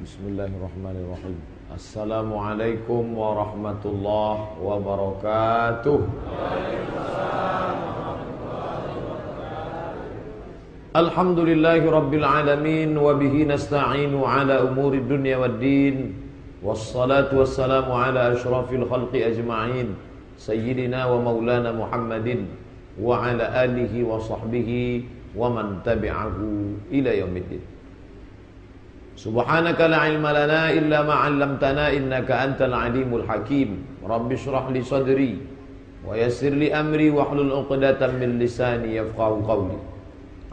Bismillahirrahmanirrahim. Assalamualaikum warahmatullahi wabarakatuh. Alhamdulillahi rabbil alamin wa bihi nasta'inu ala umuri dunya waddin. Wassalatu wassalamu ala asyrafil khalqi ajma'in. Sayyidina wa maulana Muhammadin wa ala alihi wa sahbihi wa man tabi'ahu ila yaumiddin. Subhanaka la ilma lana illa ma 'allamtana innaka antal alimul hakim. Rabbi shrah li sadri wa yassir li amri wahlul 'uqdatam min lisani yafqahu qawli.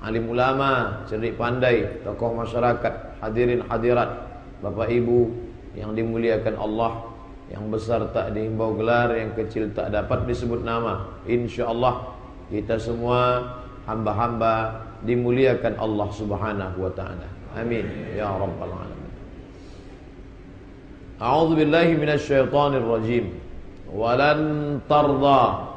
Alim ulama, cerdik pandai, tokoh masyarakat, hadirin hadirat, Bapak Ibu yang dimuliakan Allah, yang besar tak dihimbau gelar, yang kecil tak dapat disebut nama. Insyaallah kita semua hamba-hamba dimuliakan Allah Subhanahu wa taala. Amin ya rabbal alamin. A'udzu billahi minasy syaithanir rajim. Walan tarda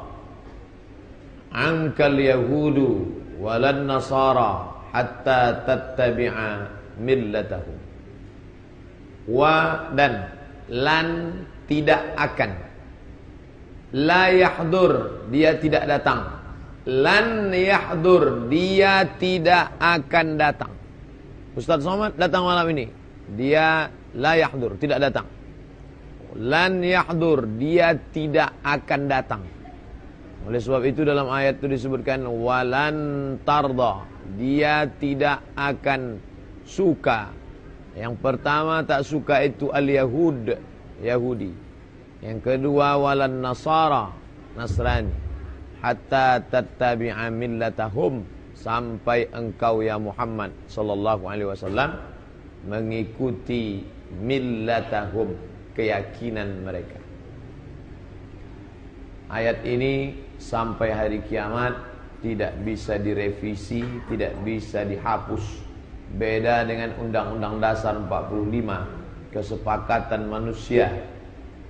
ankal yahudu walan nasara hatta tattabi'a millatahum. Wa dan lan tidak akan la yahdur dia tidak datang lan yahdur dia tidak akan datang Ustaz Somad datang malam ini. Dia la yahdur, tidak datang. Lan yahdur, dia tidak akan datang. Oleh sebab itu dalam ayat itu disebutkan walan tarda, dia tidak akan suka. Yang pertama tak suka itu al-yahud, Yahudi. Yang kedua walan nasara, Nasrani. Hatta tattabi'a millatahum sampai engkau ya Muhammad sallallahu alaihi wasallam mengikuti millatahum keyakinan mereka. Ayat ini sampai hari kiamat tidak bisa direvisi, tidak bisa dihapus. Beda dengan Undang-Undang Dasar 45, kesepakatan manusia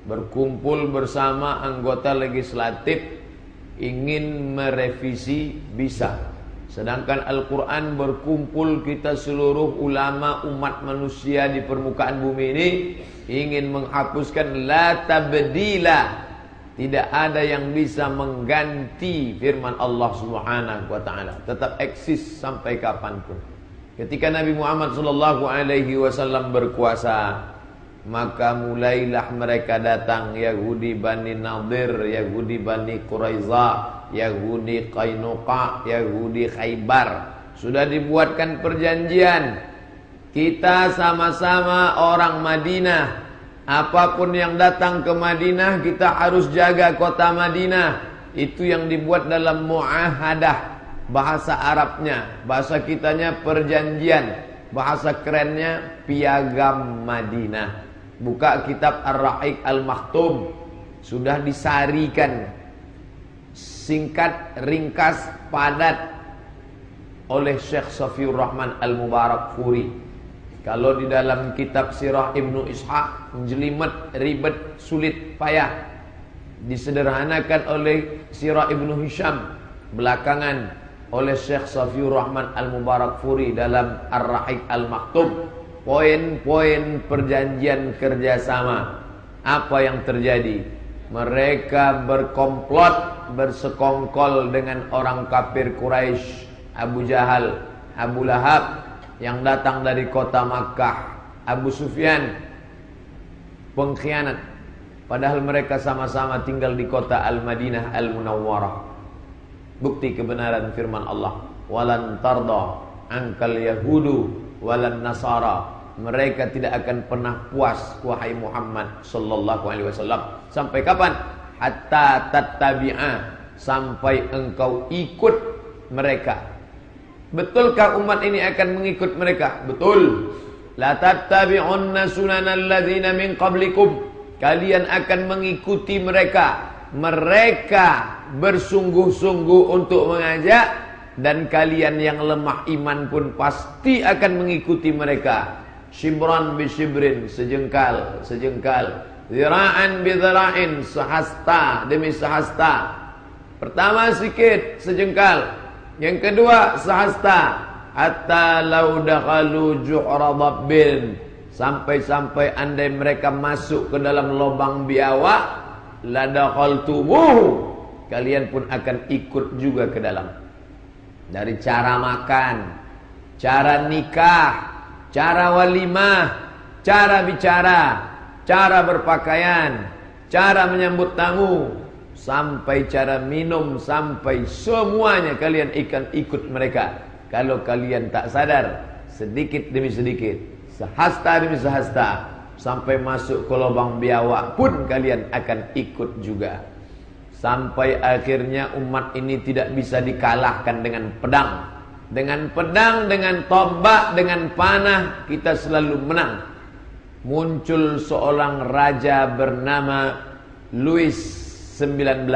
berkumpul bersama anggota legislatif ingin merevisi bisa Sedangkan Al-Quran berkumpul kita seluruh ulama umat manusia di permukaan bumi ini ingin menghapuskan la tabdila. Tidak ada yang bisa mengganti firman Allah Subhanahu wa taala. Tetap eksis sampai kapan pun. Ketika Nabi Muhammad sallallahu alaihi wasallam berkuasa, maka mulailah mereka datang Yahudi Bani Nadir, Yahudi Bani Quraizah, Yahudi Qainuqa, Yahudi Khaybar. Sudah dibuatkan perjanjian. Kita sama-sama orang Madinah. Apa pun yang datang ke Madinah, kita harus jaga kota Madinah. Itu yang dibuat dalam muahadah bahasa Arabnya, bahasa kitanya perjanjian, bahasa kerennya piagam Madinah. Buka kitab Ar-Ra'iq Al-Maktum Sudah disarikan Singkat, ringkas, padat Oleh Syekh Safiur Rahman Al-Mubarak Furi Kalau di dalam kitab Sirah Ibnu Ishaq Jelimet, ribet, sulit, payah Disederhanakan oleh Sirah Ibnu Hisham Belakangan oleh Syekh Safiur Rahman Al-Mubarak Furi Dalam Ar-Ra'iq Al-Maktum poin-poin perjanjian kerjasama. Apa yang terjadi? Mereka berkomplot, bersekongkol dengan orang kafir Quraisy, Abu Jahal, Abu Lahab yang datang dari kota Makkah, Abu Sufyan, pengkhianat. Padahal mereka sama-sama tinggal di kota Al-Madinah Al-Munawwarah. Bukti kebenaran firman Allah, "Walan tarda ankal yahudu walan nasara mereka tidak akan pernah puas wahai Muhammad sallallahu alaihi wasallam. Sampai kapan? Hatta tattabi'a sampai engkau ikut mereka. Betulkah umat ini akan mengikut mereka? Betul. La tattabi'unna sunanal min qablikum. Kalian akan mengikuti mereka. Mereka bersungguh-sungguh untuk mengajak dan kalian yang lemah iman pun pasti akan mengikuti mereka. Shibran bi shibrin, sejengkal, sejengkal. Zira'an bi zira'in, sehasta demi sehasta. Pertama sikit, sejengkal. Yang kedua, sehasta. Hatta law dakhalu juhra dabbin. Sampai-sampai andai mereka masuk ke dalam lubang biawak, ladakhaltumuhu. Kalian pun akan ikut juga ke dalam. Dari cara makan, cara nikah, cara walimah, cara bicara, cara berpakaian, cara menyambut tamu, sampai cara minum, sampai semuanya kalian ikan ikut mereka. Kalau kalian tak sadar, sedikit demi sedikit, sehasta demi sehasta, sampai masuk ke lubang biawak pun kalian akan ikut juga. Sampai akhirnya umat ini tidak bisa dikalahkan dengan pedang. Dengan pedang, dengan tombak, dengan panah kita selalu menang. Muncul seorang raja bernama Louis XIX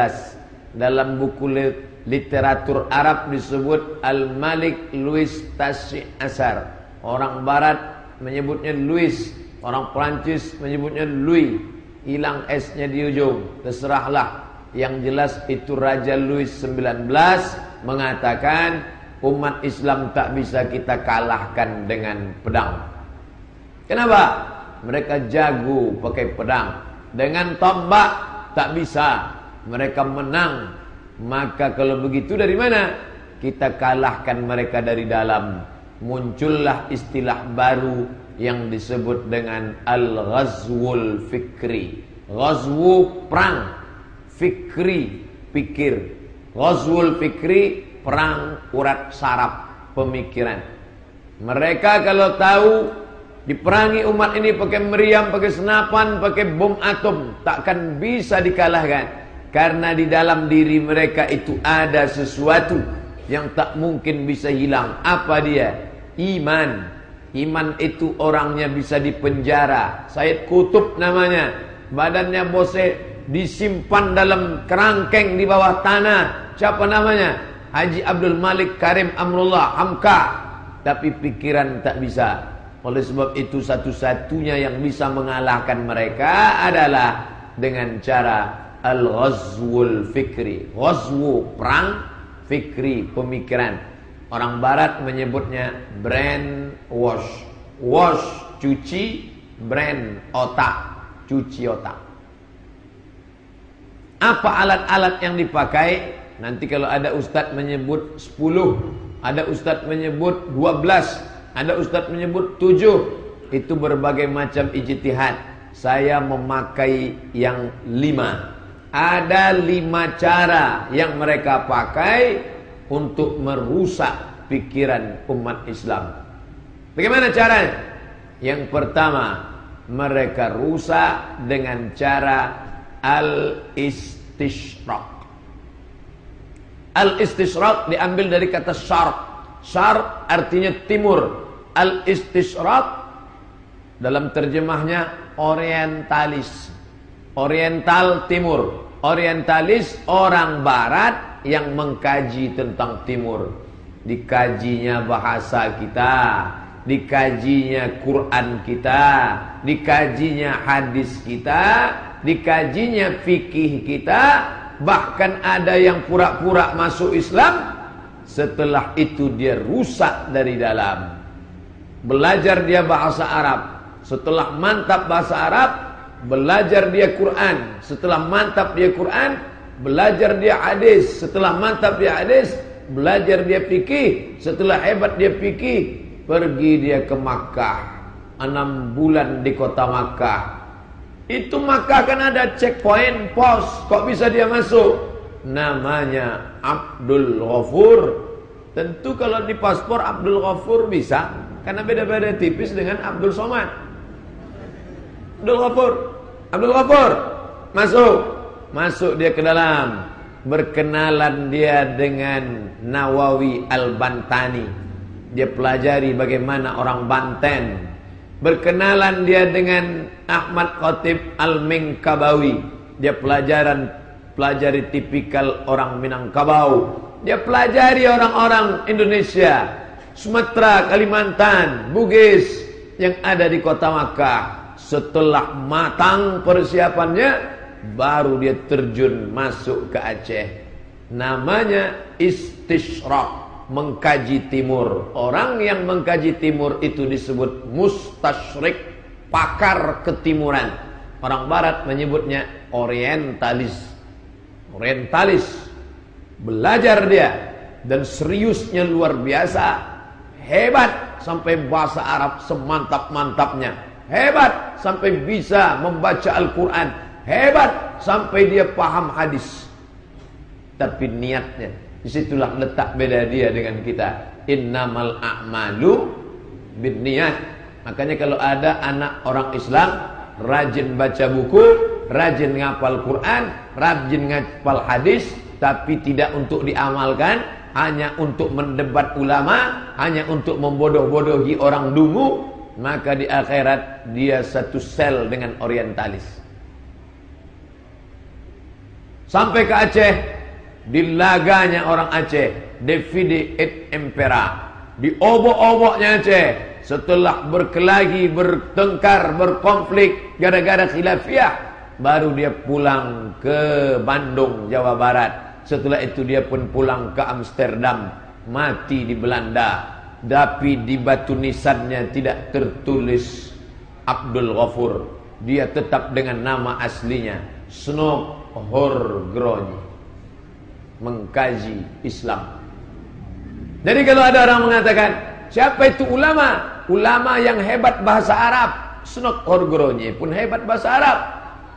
dalam buku literatur Arab disebut Al-Malik Louis Tashi Asar. Orang barat menyebutnya Louis, orang Prancis menyebutnya Louis. Hilang S-nya di ujung. Terserahlah yang jelas itu Raja Louis XIX mengatakan umat Islam tak bisa kita kalahkan dengan pedang. Kenapa? Mereka jago pakai pedang. Dengan tombak tak bisa. Mereka menang. Maka kalau begitu dari mana? Kita kalahkan mereka dari dalam. Muncullah istilah baru yang disebut dengan Al-Ghazwul Fikri. Ghazwu perang fikri pikir Ghazwul fikri perang urat saraf pemikiran. Mereka kalau tahu diperangi umat ini pakai meriam pakai senapan pakai bom atom takkan bisa dikalahkan. Karena di dalam diri mereka itu ada sesuatu yang tak mungkin bisa hilang. Apa dia? Iman. Iman itu orangnya bisa dipenjara Said Kutub namanya. Badannya bose disimpan dalam kerangkeng di bawah tanah. Siapa namanya? Haji Abdul Malik Karim Amrullah Hamka. Tapi pikiran tak bisa. Oleh sebab itu satu-satunya yang bisa mengalahkan mereka adalah dengan cara al-ghazwul fikri. Ghazwu perang, fikri pemikiran. Orang barat menyebutnya brain wash. Wash cuci, brain otak, cuci otak. Apa alat-alat yang dipakai? Nanti kalau ada ustaz menyebut 10, ada ustaz menyebut 12, ada ustaz menyebut 7. Itu berbagai macam ijtihad. Saya memakai yang lima. Ada lima cara yang mereka pakai untuk merusak pikiran umat Islam. Bagaimana caranya? Yang pertama, mereka rusak dengan cara al-istishraq. Al-istishraq diambil dari kata syarq. Syarq artinya timur. Al-istishraq dalam terjemahnya orientalis. Oriental timur. Orientalis orang barat yang mengkaji tentang timur. Dikajinya bahasa kita, dikajinya Quran kita, dikajinya hadis kita, dikajinya fikih kita bahkan ada yang pura-pura masuk Islam setelah itu dia rusak dari dalam. Belajar dia bahasa Arab. Setelah mantap bahasa Arab belajar dia Quran. Setelah mantap dia Quran belajar dia hadis. Setelah mantap dia hadis belajar dia fikih. Setelah hebat dia fikih pergi dia ke Makkah. Enam bulan di kota Makkah itu maka akan ada checkpoint pos. Kok bisa dia masuk? Namanya Abdul Ghafur. Tentu kalau di paspor Abdul Ghafur bisa. Karena beda-beda tipis dengan Abdul Somad. Abdul Ghafur. Abdul Ghafur. Masuk. Masuk dia ke dalam. Berkenalan dia dengan Nawawi Al-Bantani. Dia pelajari bagaimana orang Banten Berkenalan dia dengan Ahmad Khatib Al-Mingkabawi. Dia pelajaran pelajari tipikal orang Minangkabau. Dia pelajari orang-orang Indonesia, Sumatera, Kalimantan, Bugis yang ada di kota Makkah. Setelah matang persiapannya, baru dia terjun masuk ke Aceh. Namanya istishraq mengkaji timur. Orang yang mengkaji timur itu disebut mustasyrik. pakar ketimuran. Orang barat menyebutnya orientalis. Orientalis. Belajar dia dan seriusnya luar biasa. Hebat sampai bahasa Arab semantap-mantapnya. Hebat sampai bisa membaca Al-Quran. Hebat sampai dia paham hadis. Tapi niatnya, di situlah letak beda dia dengan kita. Innamal a'malu bin niat. Makanya kalau ada anak orang Islam rajin baca buku, rajin ngapal Quran, rajin ngapal hadis, tapi tidak untuk diamalkan, hanya untuk mendebat ulama, hanya untuk membodoh-bodohi orang dungu, maka di akhirat dia satu sel dengan orientalis. Sampai ke Aceh, di laganya orang Aceh, Devide et Impera, di obok-oboknya Aceh, setelah berkelahi, bertengkar, berkonflik gara-gara khilafiyah, baru dia pulang ke Bandung, Jawa Barat setelah itu dia pun pulang ke Amsterdam, mati di Belanda. Tapi di batu nisannya tidak tertulis Abdul Ghafur. Dia tetap dengan nama aslinya Snok Horgroni. Mengkaji Islam. Jadi kalau ada orang mengatakan, siapa itu ulama? Ulama yang hebat bahasa Arab. Snok Horgroni pun hebat bahasa Arab.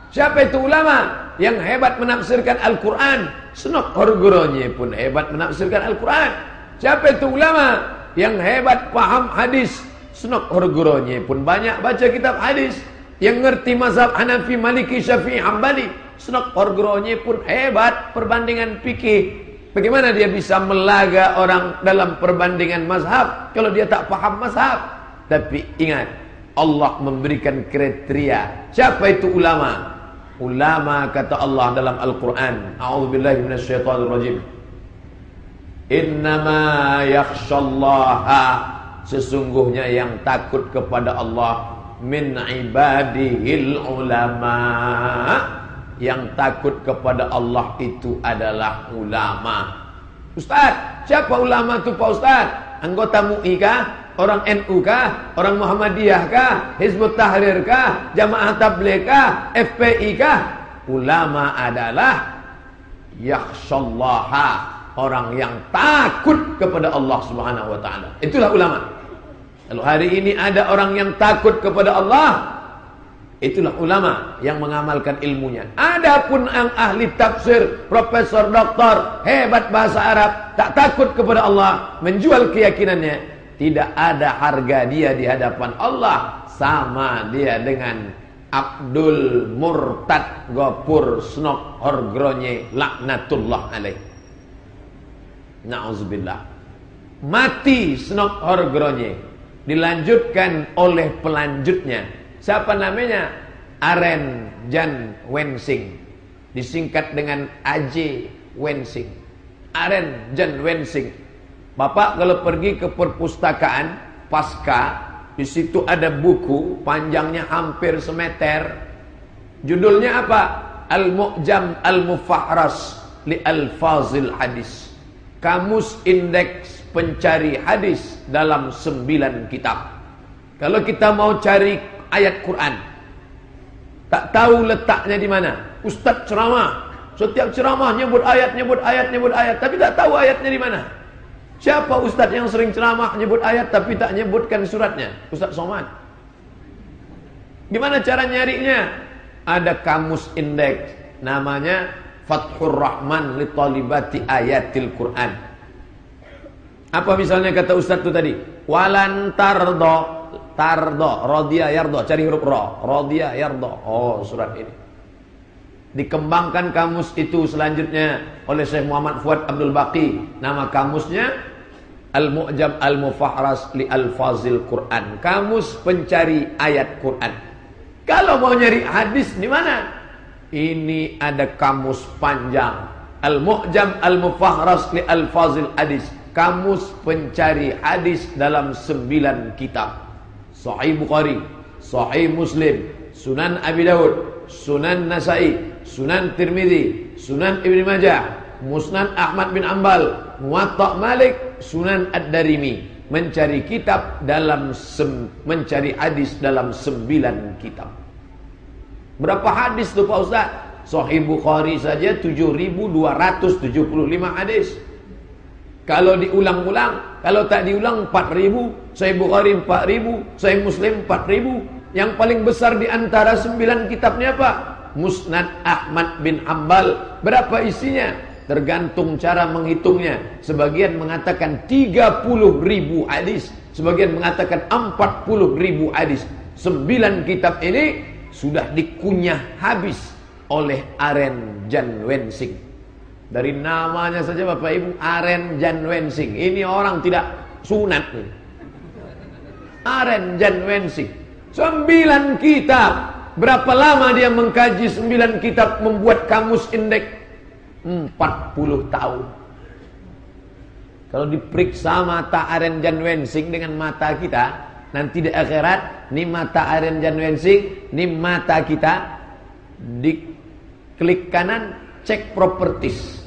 Siapa itu ulama? yang hebat menafsirkan Al-Quran. Senok Horgoronye pun hebat menafsirkan Al-Quran. Siapa itu ulama yang hebat paham hadis. Senok Horgoronye pun banyak baca kitab hadis. Yang ngerti mazhab Hanafi, Maliki, Syafi'i, Hambali. Senok Horgoronye pun hebat perbandingan fikih. Bagaimana dia bisa melaga orang dalam perbandingan mazhab kalau dia tak paham mazhab? Tapi ingat, Allah memberikan kriteria. Siapa itu ulama? Ulama kata Allah dalam Al-Quran A'udzubillahi minasyaitonirrajim Innama yakhshallaha Sesungguhnya yang takut kepada Allah Min ibadihil ulama Yang takut kepada Allah itu adalah ulama Ustaz, siapa ulama itu Pak Ustaz? Anggota MUI kah? Orang NU kah? Orang Muhammadiyah kah? Hizbut Tahrir kah? Jamaah Tabligh kah? FPI kah? Ulama adalah yakhshallaha, orang yang takut kepada Allah Subhanahu wa taala. Itulah ulama. Kalau hari ini ada orang yang takut kepada Allah, itulah ulama yang mengamalkan ilmunya. Adapun yang ahli tafsir, profesor, doktor, hebat bahasa Arab, tak takut kepada Allah, menjual keyakinannya, tidak ada harga dia di hadapan Allah sama dia dengan Abdul Murtad Gopur Snok Horgronye laknatullah alaih. Nauzubillah. Mati Snok Horgronye dilanjutkan oleh pelanjutnya. Siapa namanya? Aren Jan Wensing. Disingkat dengan AJ Wensing. Aren Jan Wensing Bapak kalau pergi ke perpustakaan pasca, di situ ada buku panjangnya hampir semeter. Judulnya apa? Al-Mu'jam Al-Mufahras li Al-Fazil Hadis. Kamus Indeks Pencari Hadis dalam sembilan kitab. Kalau kita mau cari ayat Quran, tak tahu letaknya di mana. Ustaz ceramah, setiap ceramah nyebut ayat, nyebut ayat, nyebut ayat, tapi tak tahu ayatnya di mana. Siapa ustaz yang sering ceramah nyebut ayat tapi tak nyebutkan suratnya? Ustaz Somad. Gimana cara nyarinya? Ada kamus indeks namanya Fathur Rahman li talibati ayatil Quran. Apa misalnya kata ustaz itu tadi? Walan tardo tardo rodia yardo cari huruf ro rodia yardo oh surat ini dikembangkan kamus itu selanjutnya oleh Syekh Muhammad Fuad Abdul Baqi nama kamusnya Al-Mu'jam Al-Mufahras li Al-Fazil Quran. Kamus pencari ayat Quran. Kalau mau nyari hadis di mana? Ini ada kamus panjang. Al-Mu'jam Al-Mufahras li Al-Fazil Hadis. Kamus pencari hadis dalam sembilan kitab. Sahih Bukhari, Sahih Muslim, Sunan Abi Dawud, Sunan Nasai, Sunan Tirmidzi, Sunan Ibn Majah, Musnad Ahmad bin Ambal, Muwatta Malik, Sunan Ad-Darimi. mencari kitab dalam sem, mencari hadis dalam sembilan kitab. Berapa hadis tuh Pak Ustaz? Sahih Bukhari saja 7275 hadis. Kalau diulang-ulang, kalau tak diulang 4000, Sahih Bukhari 4000, Sahih Muslim 4000. Yang paling besar di antara sembilan kitabnya apa? Musnad Ahmad bin Ambal. Berapa isinya? Tergantung cara menghitungnya. Sebagian mengatakan 30 ribu hadis. Sebagian mengatakan 40 ribu hadis. Sembilan kitab ini sudah dikunyah habis oleh Aren Jan Wensing. Dari namanya saja Bapak Ibu Aren Jan Wensing. Ini orang tidak sunat. Aren Jan Wensing. Sembilan kitab. Berapa lama dia mengkaji sembilan kitab membuat kamus indeks? 40 tahun. Kalau diperiksa mata Aren Jan Wensing dengan mata kita, nanti di akhirat, ini mata Aren Jan Wensing, ini mata kita, di klik kanan, cek properties.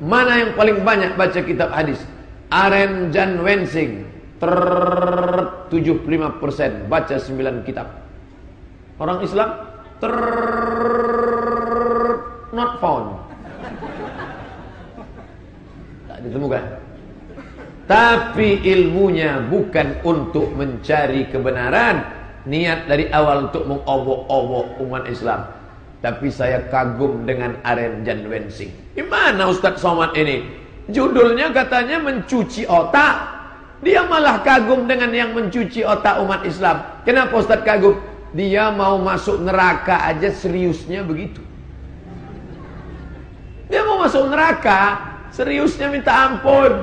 Mana yang paling banyak baca kitab hadis? Aren Jan Wensing, ter 75% baca 9 kitab. Orang Islam ter not found. Tak ditemukan. Tapi ilmunya bukan untuk mencari kebenaran. Niat dari awal untuk mengobok-obok umat Islam. Tapi saya kagum dengan Aren Wensing. Gimana Ustaz Somad ini? Judulnya katanya mencuci otak. Dia malah kagum dengan yang mencuci otak umat Islam. Kenapa Ustaz kagum? Dia mau masuk neraka aja seriusnya begitu. Dia mau masuk neraka, seriusnya minta ampun.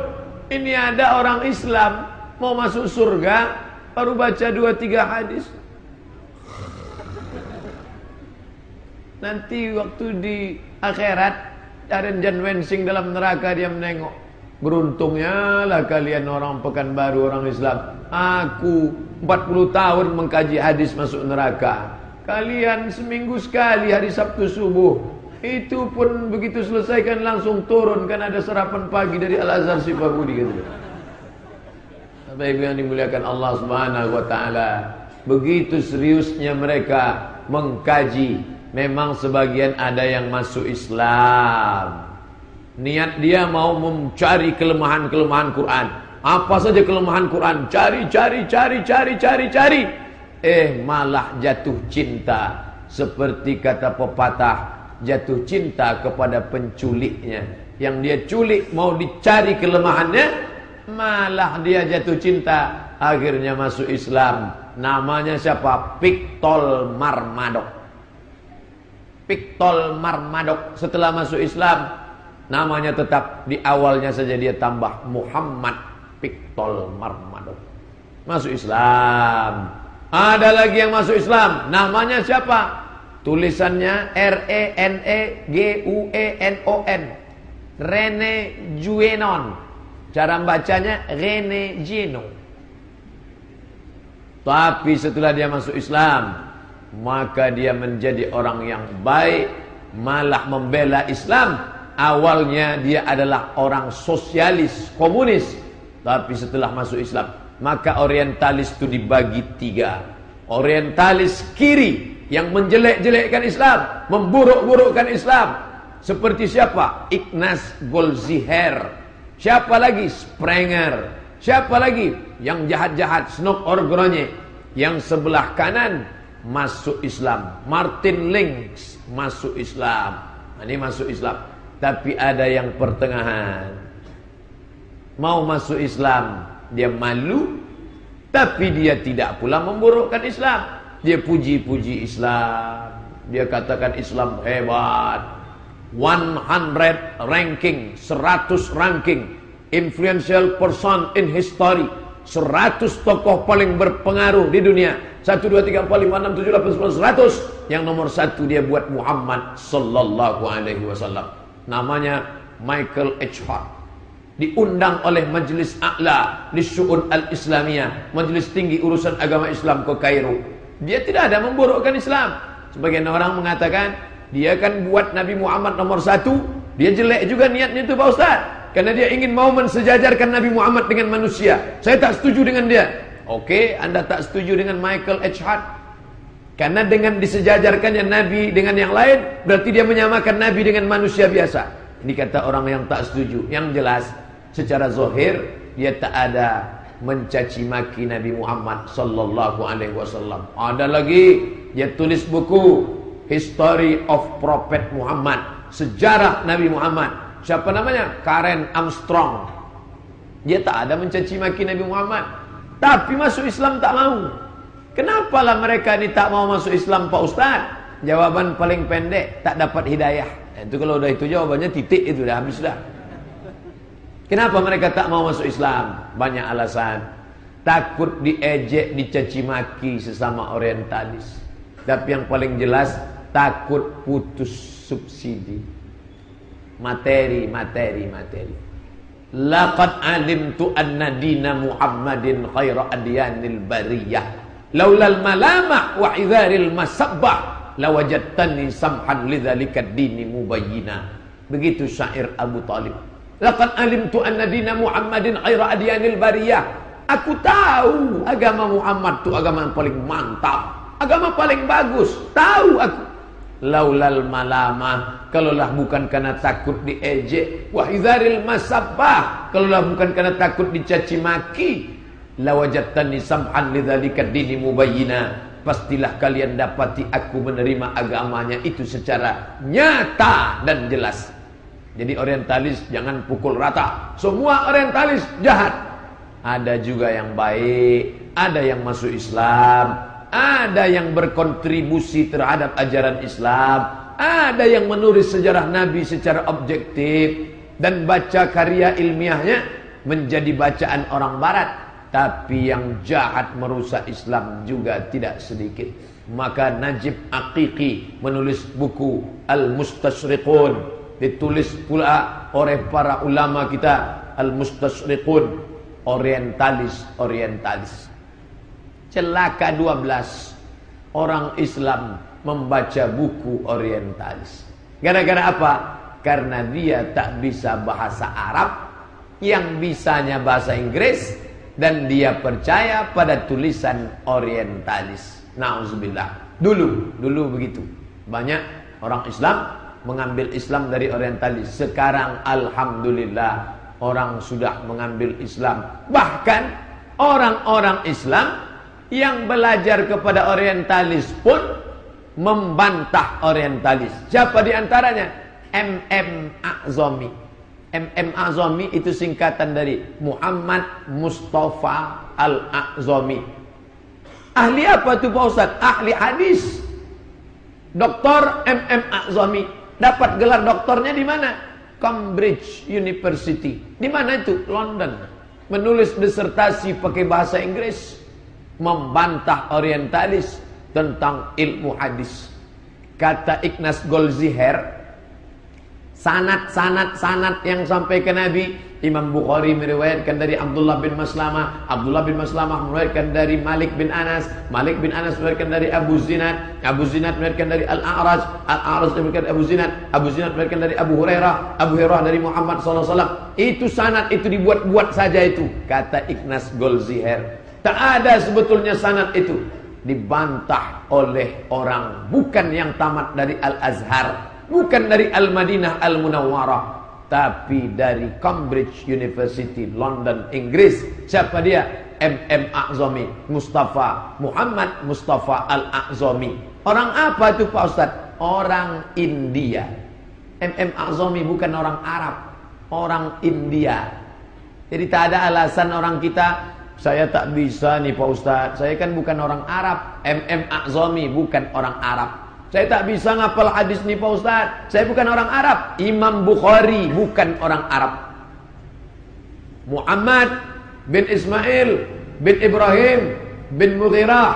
Ini ada orang Islam mau masuk surga baru baca dua tiga hadis. Nanti waktu di akhirat Darren Jan Wensing dalam neraka dia menengok. Beruntungnya lah kalian orang pekan baru orang Islam. Aku 40 tahun mengkaji hadis masuk neraka. Kalian seminggu sekali hari Sabtu subuh itu pun begitu selesaikan langsung turun kan ada sarapan pagi dari Al Azhar Sifabudi gitu. Ibu yang dimuliakan Allah Subhanahu wa taala. Begitu seriusnya mereka mengkaji. Memang sebagian ada yang masuk Islam. Niat dia mau mencari kelemahan-kelemahan Quran. Apa saja kelemahan Quran, cari cari cari cari cari cari. Eh malah jatuh cinta. Seperti kata pepatah jatuh cinta kepada penculiknya. Yang dia culik mau dicari kelemahannya, malah dia jatuh cinta, akhirnya masuk Islam. Namanya siapa? Piktol Marmadok. Piktol Marmadok setelah masuk Islam, namanya tetap di awalnya saja dia tambah Muhammad Piktol Marmadok. Masuk Islam. Ada lagi yang masuk Islam, namanya siapa? Tulisannya R E N E G U E N O N. Rene Juenon. Cara bacanya Rene Geno. Tapi setelah dia masuk Islam, maka dia menjadi orang yang baik, malah membela Islam. Awalnya dia adalah orang sosialis, komunis. Tapi setelah masuk Islam, maka orientalis itu dibagi tiga. Orientalis kiri yang menjelek-jelekkan Islam, memburuk-burukkan Islam. Seperti siapa? Ignas Golziher. Siapa lagi? Sprenger. Siapa lagi? Yang jahat-jahat, Snok Orgronye. Yang sebelah kanan masuk Islam. Martin Links masuk Islam. Nah, ini masuk Islam. Tapi ada yang pertengahan. Mau masuk Islam, dia malu, tapi dia tidak pula memburukkan Islam. Dia puji-puji Islam. Dia katakan Islam hebat. 100 ranking, 100 ranking. Influential person in history. 100 tokoh paling berpengaruh di dunia. 1, 2, 3, 4, 5, 6, 7, 8, 9, 100. Yang nomor satu dia buat Muhammad Sallallahu Alaihi Wasallam. Namanya Michael H. Hart. Diundang oleh Majlis A'la di Syu'un Al-Islamiyah. Majlis tinggi urusan agama Islam ke Kairo dia tidak ada memburukkan Islam. Sebagian orang mengatakan, dia kan buat Nabi Muhammad nomor satu, dia jelek juga niatnya itu Pak Ustaz. Karena dia ingin mau mensejajarkan Nabi Muhammad dengan manusia. Saya tak setuju dengan dia. Oke, Anda tak setuju dengan Michael H. Hart. Karena dengan disejajarkannya Nabi dengan yang lain, berarti dia menyamakan Nabi dengan manusia biasa. Ini kata orang yang tak setuju. Yang jelas, secara zohir, dia tak ada mencaci maki Nabi Muhammad sallallahu alaihi wasallam. Ada lagi dia tulis buku History of Prophet Muhammad, sejarah Nabi Muhammad. Siapa namanya? Karen Armstrong. Dia tak ada mencaci maki Nabi Muhammad, tapi masuk Islam tak mau. Kenapa lah mereka ini tak mau masuk Islam Pak Ustaz? Jawaban paling pendek, tak dapat hidayah. Itu kalau udah itu jawabannya titik itu dah habis dah. Kenapa mereka tak mau masuk Islam? Banyak alasan. Takut diejek, dicaci maki sesama orientalis. Tapi yang paling jelas takut putus subsidi. Materi, materi, materi. Laqad alimtu anna dina Muhammadin khaira adyanil bariyah. Laulal malamah wa idharil masabbah lawajadtani samhan lidzalika dini mubayyina. Begitu syair Abu Talib. Laqad alimtu anna dina Muhammadin khaira adyanil bariyah. Aku tahu agama Muhammad itu agama yang paling mantap, agama paling bagus. Tahu aku. Laulal malama, kalaulah bukan karena takut diejek, wa idzaril masabbah, kalaulah bukan karena takut dicaci maki, lawajadtani sam'an lidzalika dini mubayyina. Pastilah kalian dapati aku menerima agamanya itu secara nyata dan jelas. Jadi orientalis jangan pukul rata. Semua orientalis jahat. Ada juga yang baik, ada yang masuk Islam, ada yang berkontribusi terhadap ajaran Islam, ada yang menulis sejarah Nabi secara objektif dan baca karya ilmiahnya menjadi bacaan orang barat. Tapi yang jahat merusak Islam juga tidak sedikit. Maka Najib Aqiqi menulis buku Al-Mustashriqun ditulis pula oleh para ulama kita al-mustasriqun orientalis orientalis celaka 12 orang Islam membaca buku orientalis. Gara-gara apa? Karena dia tak bisa bahasa Arab yang bisanya bahasa Inggris dan dia percaya pada tulisan orientalis. Nauzubillah. Dulu dulu begitu. Banyak orang Islam mengambil Islam dari orientalis. Sekarang alhamdulillah orang sudah mengambil Islam. Bahkan orang-orang Islam yang belajar kepada orientalis pun membantah orientalis. Siapa di antaranya? MM Azami. MM Azami itu singkatan dari Muhammad Mustafa Al-Azami. Ahli apa itu Pak Ustaz? Ahli hadis. Dr. MM Azami Dapat gelar doktornya di mana? Cambridge University. Di mana itu? London. Menulis disertasi pakai bahasa Inggris. Membantah orientalis tentang ilmu hadis. Kata Ignas Golziher, sanat sanat sanat yang sampai ke Nabi Imam Bukhari meriwayatkan dari Abdullah bin Maslamah, Abdullah bin Maslamah meriwayatkan dari Malik bin Anas, Malik bin Anas meriwayatkan dari Abu Zinad, Abu Zinad meriwayatkan dari Al-A'raj, Al-A'raj meriwayatkan dari Abu Zinad, Abu Zinad meriwayatkan dari Abu Hurairah, Abu Hurairah dari Muhammad SAW. Itu sanad itu dibuat-buat saja itu, kata Ignas Golziher. Tak ada sebetulnya sanad itu dibantah oleh orang bukan yang tamat dari Al-Azhar, bukan dari Al-Madinah Al-Munawwarah, tapi dari Cambridge University London Inggris. Siapa dia? MM Azami Mustafa Muhammad Mustafa Al Azami orang apa itu Pak Ustaz? Orang India. MM Azami bukan orang Arab orang India. Jadi tak ada alasan orang kita saya tak bisa nih Pak Ustaz saya kan bukan orang Arab MM Azami bukan orang Arab saya tak bisa ngapal hadis nih Pak Ustaz. Saya bukan orang Arab. Imam Bukhari bukan orang Arab. Muhammad bin Ismail bin Ibrahim bin Mughirah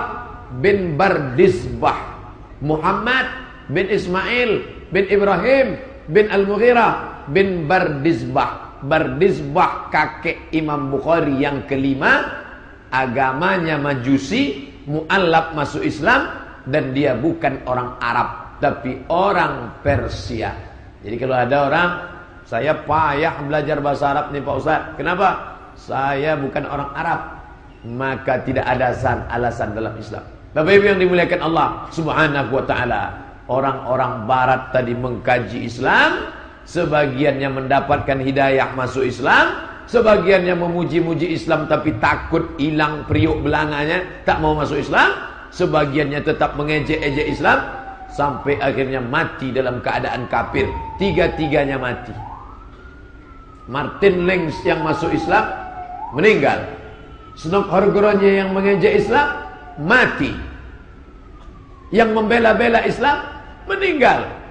bin Bardisbah. Muhammad bin Ismail bin Ibrahim bin Al-Mughirah bin Bardisbah. Bardisbah kakek Imam Bukhari yang kelima. Agamanya majusi. Mu'allab masuk Islam dan dia bukan orang Arab tapi orang Persia. Jadi kalau ada orang Saya payah belajar bahasa Arab nih Pak Ustaz. Kenapa? Saya bukan orang Arab. Maka tidak ada alasan, alasan dalam Islam. Bapak Ibu yang dimuliakan Allah Subhanahu wa taala. Orang-orang barat tadi mengkaji Islam, sebagiannya mendapatkan hidayah masuk Islam, sebagiannya memuji-muji Islam tapi takut hilang periuk belanganya, tak mau masuk Islam, sebagiannya tetap mengejek-ejek Islam sampai akhirnya mati dalam keadaan kafir. Tiga-tiganya mati. Martin Lings yang masuk Islam meninggal. Snoop Horgoronye yang mengejek Islam mati. Yang membela-bela Islam meninggal.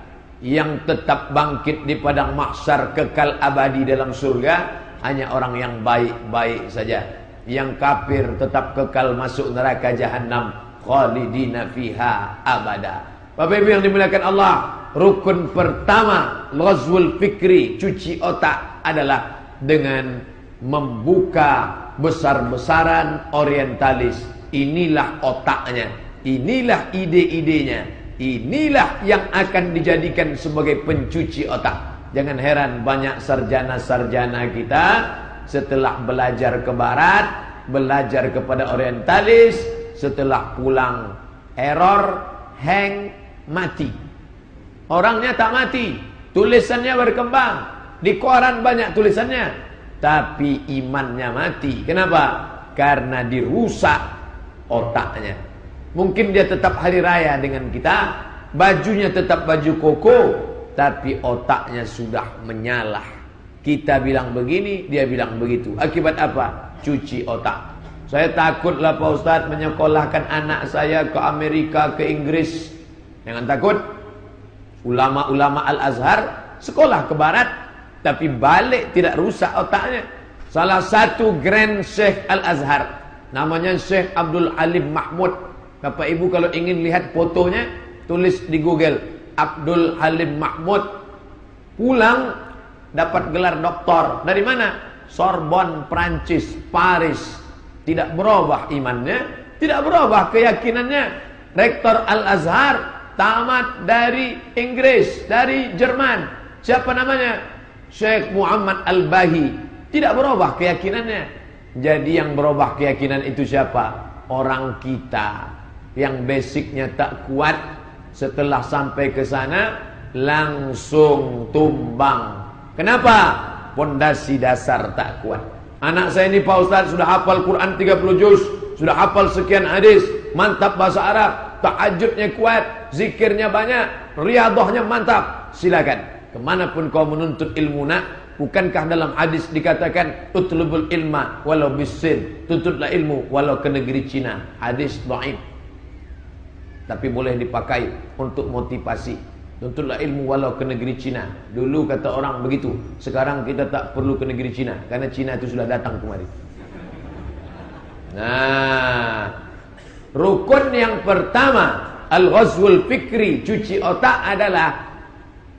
Yang tetap bangkit di padang mahsyar kekal abadi dalam surga hanya orang yang baik-baik saja. Yang kafir tetap kekal masuk neraka jahanam khalidina fiha abada. Bapak Ibu yang dimuliakan Allah, rukun pertama ghazwul fikri, cuci otak adalah dengan membuka besar-besaran orientalis. Inilah otaknya, inilah ide-idenya. Inilah yang akan dijadikan sebagai pencuci otak. Jangan heran banyak sarjana-sarjana kita setelah belajar ke barat, belajar kepada orientalis, setelah pulang error, hang, mati. Orangnya tak mati, tulisannya berkembang, di koran banyak tulisannya, tapi imannya mati. Kenapa? Karena dirusak otaknya. Mungkin dia tetap hari raya dengan kita, bajunya tetap baju koko, tapi otaknya sudah menyalah. Kita bilang begini, dia bilang begitu. Akibat apa? Cuci otak. Saya takutlah Pak Ustadz menyekolahkan anak saya ke Amerika, ke Inggris. Jangan takut. Ulama-ulama Al-Azhar sekolah ke barat, tapi balik tidak rusak otaknya. Salah satu Grand Sheikh Al-Azhar, namanya Sheikh Abdul Alim Mahmud Bapak Ibu kalau ingin lihat fotonya, tulis di Google Abdul Halim Mahmud pulang dapat gelar doktor. Dari mana? Sorbonne, Prancis, Paris. Tidak berubah imannya, tidak berubah keyakinannya. Rektor Al-Azhar tamat dari Inggris, dari Jerman. Siapa namanya? Syekh Muhammad Al-Bahi. Tidak berubah keyakinannya. Jadi yang berubah keyakinan itu siapa? Orang kita yang basicnya tak kuat setelah sampai ke sana langsung tumbang. Kenapa? Pondasi dasar tak kuat. Anak saya ini Pak Ustaz sudah hafal Quran 30 juz, sudah hafal sekian hadis, mantap bahasa Arab, tahajudnya kuat, zikirnya banyak, riyadhahnya mantap. Silakan. Ke mana pun kau menuntut ilmu nak, bukankah dalam hadis dikatakan utlubul ilma walau bisin, tuntutlah ilmu walau ke negeri Cina. Hadis dhaif tapi boleh dipakai untuk motivasi. Tuntutlah ilmu walau ke negeri Cina. Dulu kata orang begitu. Sekarang kita tak perlu ke negeri Cina karena Cina itu sudah datang kemari. Nah, rukun yang pertama al-ghazwul fikri, cuci otak adalah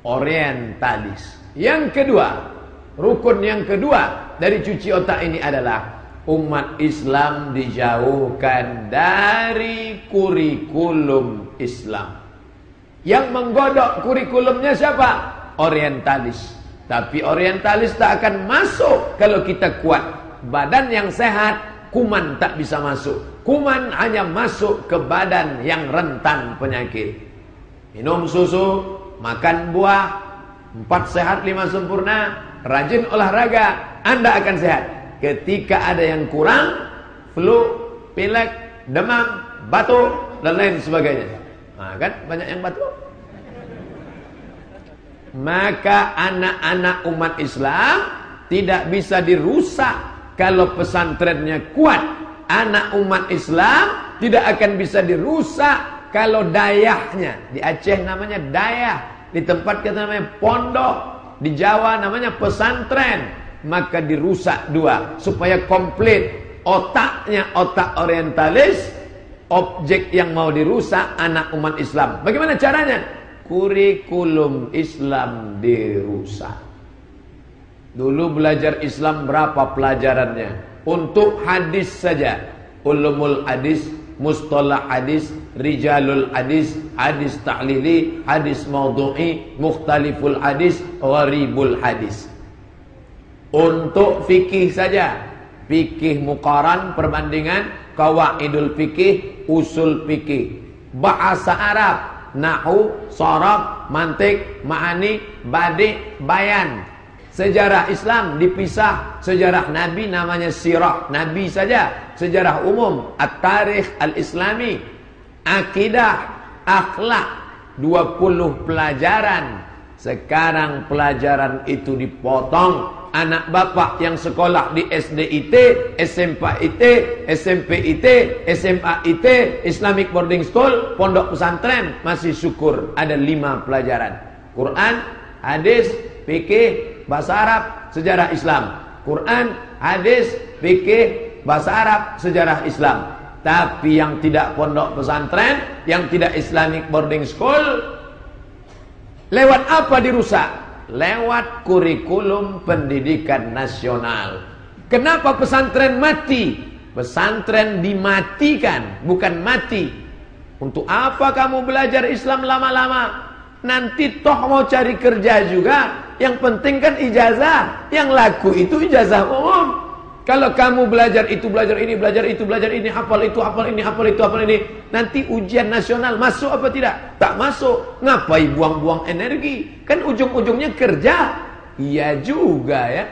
orientalis. Yang kedua, rukun yang kedua dari cuci otak ini adalah umat Islam dijauhkan dari kurikulum Islam. Yang menggodok kurikulumnya siapa? Orientalis. Tapi orientalis tak akan masuk kalau kita kuat. Badan yang sehat, kuman tak bisa masuk. Kuman hanya masuk ke badan yang rentan penyakit. Minum susu, makan buah, empat sehat lima sempurna, rajin olahraga, Anda akan sehat. Ketika ada yang kurang, flu, pilek, demam, batuk, dan lain sebagainya. Nah, kan banyak yang batuk. Maka anak-anak umat Islam tidak bisa dirusak kalau pesantrennya kuat. Anak umat Islam tidak akan bisa dirusak kalau dayahnya. Di Aceh namanya dayah, di tempat kita namanya pondok, di Jawa namanya pesantren maka dirusak dua. Supaya komplit otaknya otak orientalis objek yang mau dirusak anak umat Islam. Bagaimana caranya? Kurikulum Islam dirusak. Dulu belajar Islam berapa pelajarannya? Untuk hadis saja. Ulumul hadis mustalah hadis rijalul hadis, hadis ta'lili, hadis maudhu'i, mukhtaliful hadis, gharibul hadis. Untuk fikih saja, fikih muqaran perbandingan kawaidul fikih, usul fikih, bahasa Arab, nahu, sorab, mantik, ma'ani, badi, bayan. Sejarah Islam dipisah, sejarah Nabi namanya sirah. Nabi saja, sejarah umum, at-tarikh al-islami, akidah, akhlak, 20 pelajaran. Sekarang pelajaran itu dipotong anak bapak yang sekolah di SDIT, SMP IT, SMP IT, SMA IT, Islamic Boarding School, pondok pesantren masih syukur ada lima pelajaran. Quran, hadis, fikih, bahasa Arab, sejarah Islam. Quran, hadis, fikih, bahasa Arab, sejarah Islam. Tapi yang tidak pondok pesantren, yang tidak Islamic Boarding School, lewat apa dirusak? Lewat kurikulum pendidikan nasional. Kenapa pesantren mati? Pesantren dimatikan, bukan mati. Untuk apa kamu belajar Islam lama-lama? Nanti toh mau cari kerja juga. Yang penting kan ijazah. Yang laku itu ijazah umum. Kalau kamu belajar itu, belajar ini, belajar itu, belajar ini, hafal itu, hafal ini, hafal itu, hafal ini. Nanti ujian nasional masuk apa tidak? Tak masuk. Ngapain buang-buang energi? Kan ujung-ujungnya kerja. Iya juga ya.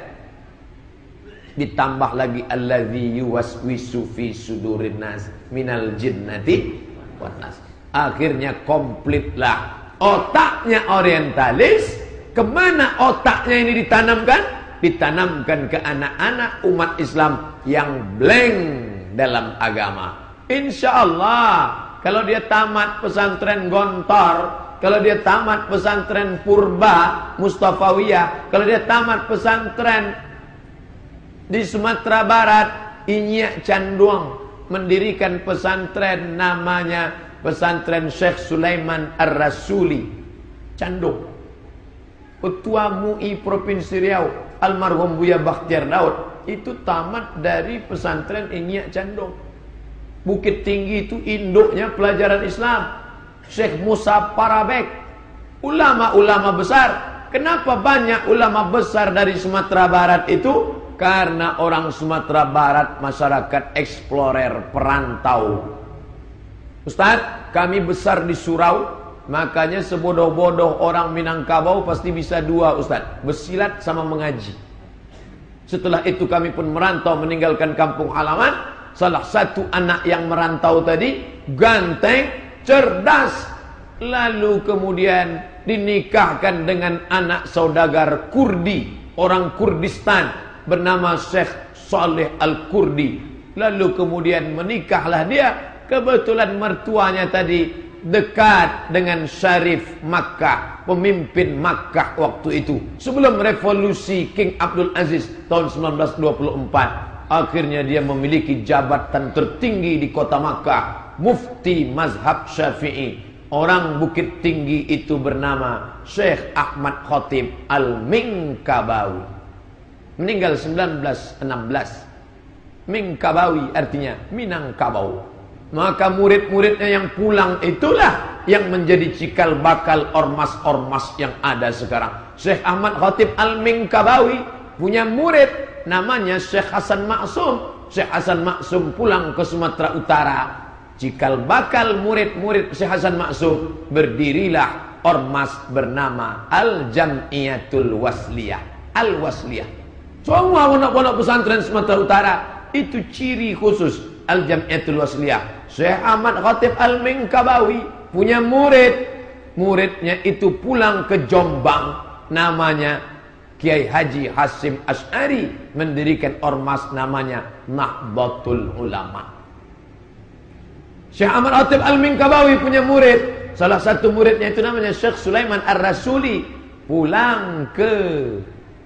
Ditambah lagi allazi yuwaswisu fi sudurin nas minal jinnati wan nas. Akhirnya komplitlah otaknya orientalis. Ke mana otaknya ini ditanamkan? Ditanamkan ke anak-anak umat Islam yang blank dalam agama. Insya Allah kalau dia tamat pesantren Gontor, kalau dia tamat pesantren Purba Mustafawiyah, kalau dia tamat pesantren di Sumatera Barat, Inyak Canduang mendirikan pesantren namanya pesantren Syekh Sulaiman Ar-Rasuli Candung. Ketua MUI Provinsi Riau almarhum Buya Bakhtiar Daud itu tamat dari pesantren Inyak Candong. Bukit Tinggi itu induknya pelajaran Islam. Syekh Musa Parabek, ulama-ulama besar. Kenapa banyak ulama besar dari Sumatera Barat itu? Karena orang Sumatera Barat masyarakat eksplorer, perantau. Ustaz, kami besar di Surau, Makanya sebodoh-bodoh orang Minangkabau pasti bisa dua Ustaz. Bersilat sama mengaji. Setelah itu kami pun merantau meninggalkan kampung halaman. Salah satu anak yang merantau tadi ganteng, cerdas. Lalu kemudian dinikahkan dengan anak saudagar Kurdi. Orang Kurdistan bernama Syekh Saleh Al-Kurdi. Lalu kemudian menikahlah dia. Kebetulan mertuanya tadi dekat dengan Syarif Makkah, pemimpin Makkah waktu itu. Sebelum revolusi King Abdul Aziz tahun 1924, akhirnya dia memiliki jabatan tertinggi di kota Makkah, mufti mazhab Syafi'i. Orang Bukit Tinggi itu bernama Syekh Ahmad Khatib Al-Minkabawi. Meninggal 1916. Minkabawi artinya Minangkabau. Maka murid-muridnya yang pulang itulah yang menjadi cikal bakal ormas-ormas yang ada sekarang. Syekh Ahmad Khatib Al-Minkabawi punya murid namanya Syekh Hasan Maksum. Syekh Hasan Maksum pulang ke Sumatera Utara. Cikal bakal murid-murid Syekh Hasan Maksum berdirilah ormas bernama Al-Jam'iyatul Wasliyah. Al-Wasliyah. Semua pondok-pondok pesantren Sumatera Utara itu ciri khusus Al-Jam'iyatul Wasliyah. Syekh Ahmad Khatib Al-Minkabawi punya murid. Muridnya itu pulang ke Jombang. Namanya Kiai Haji Hasim Ash'ari. Mendirikan ormas namanya Nahdlatul Ulama. Syekh Ahmad Khatib Al-Minkabawi punya murid. Salah satu muridnya itu namanya Syekh Sulaiman Ar-Rasuli. Pulang ke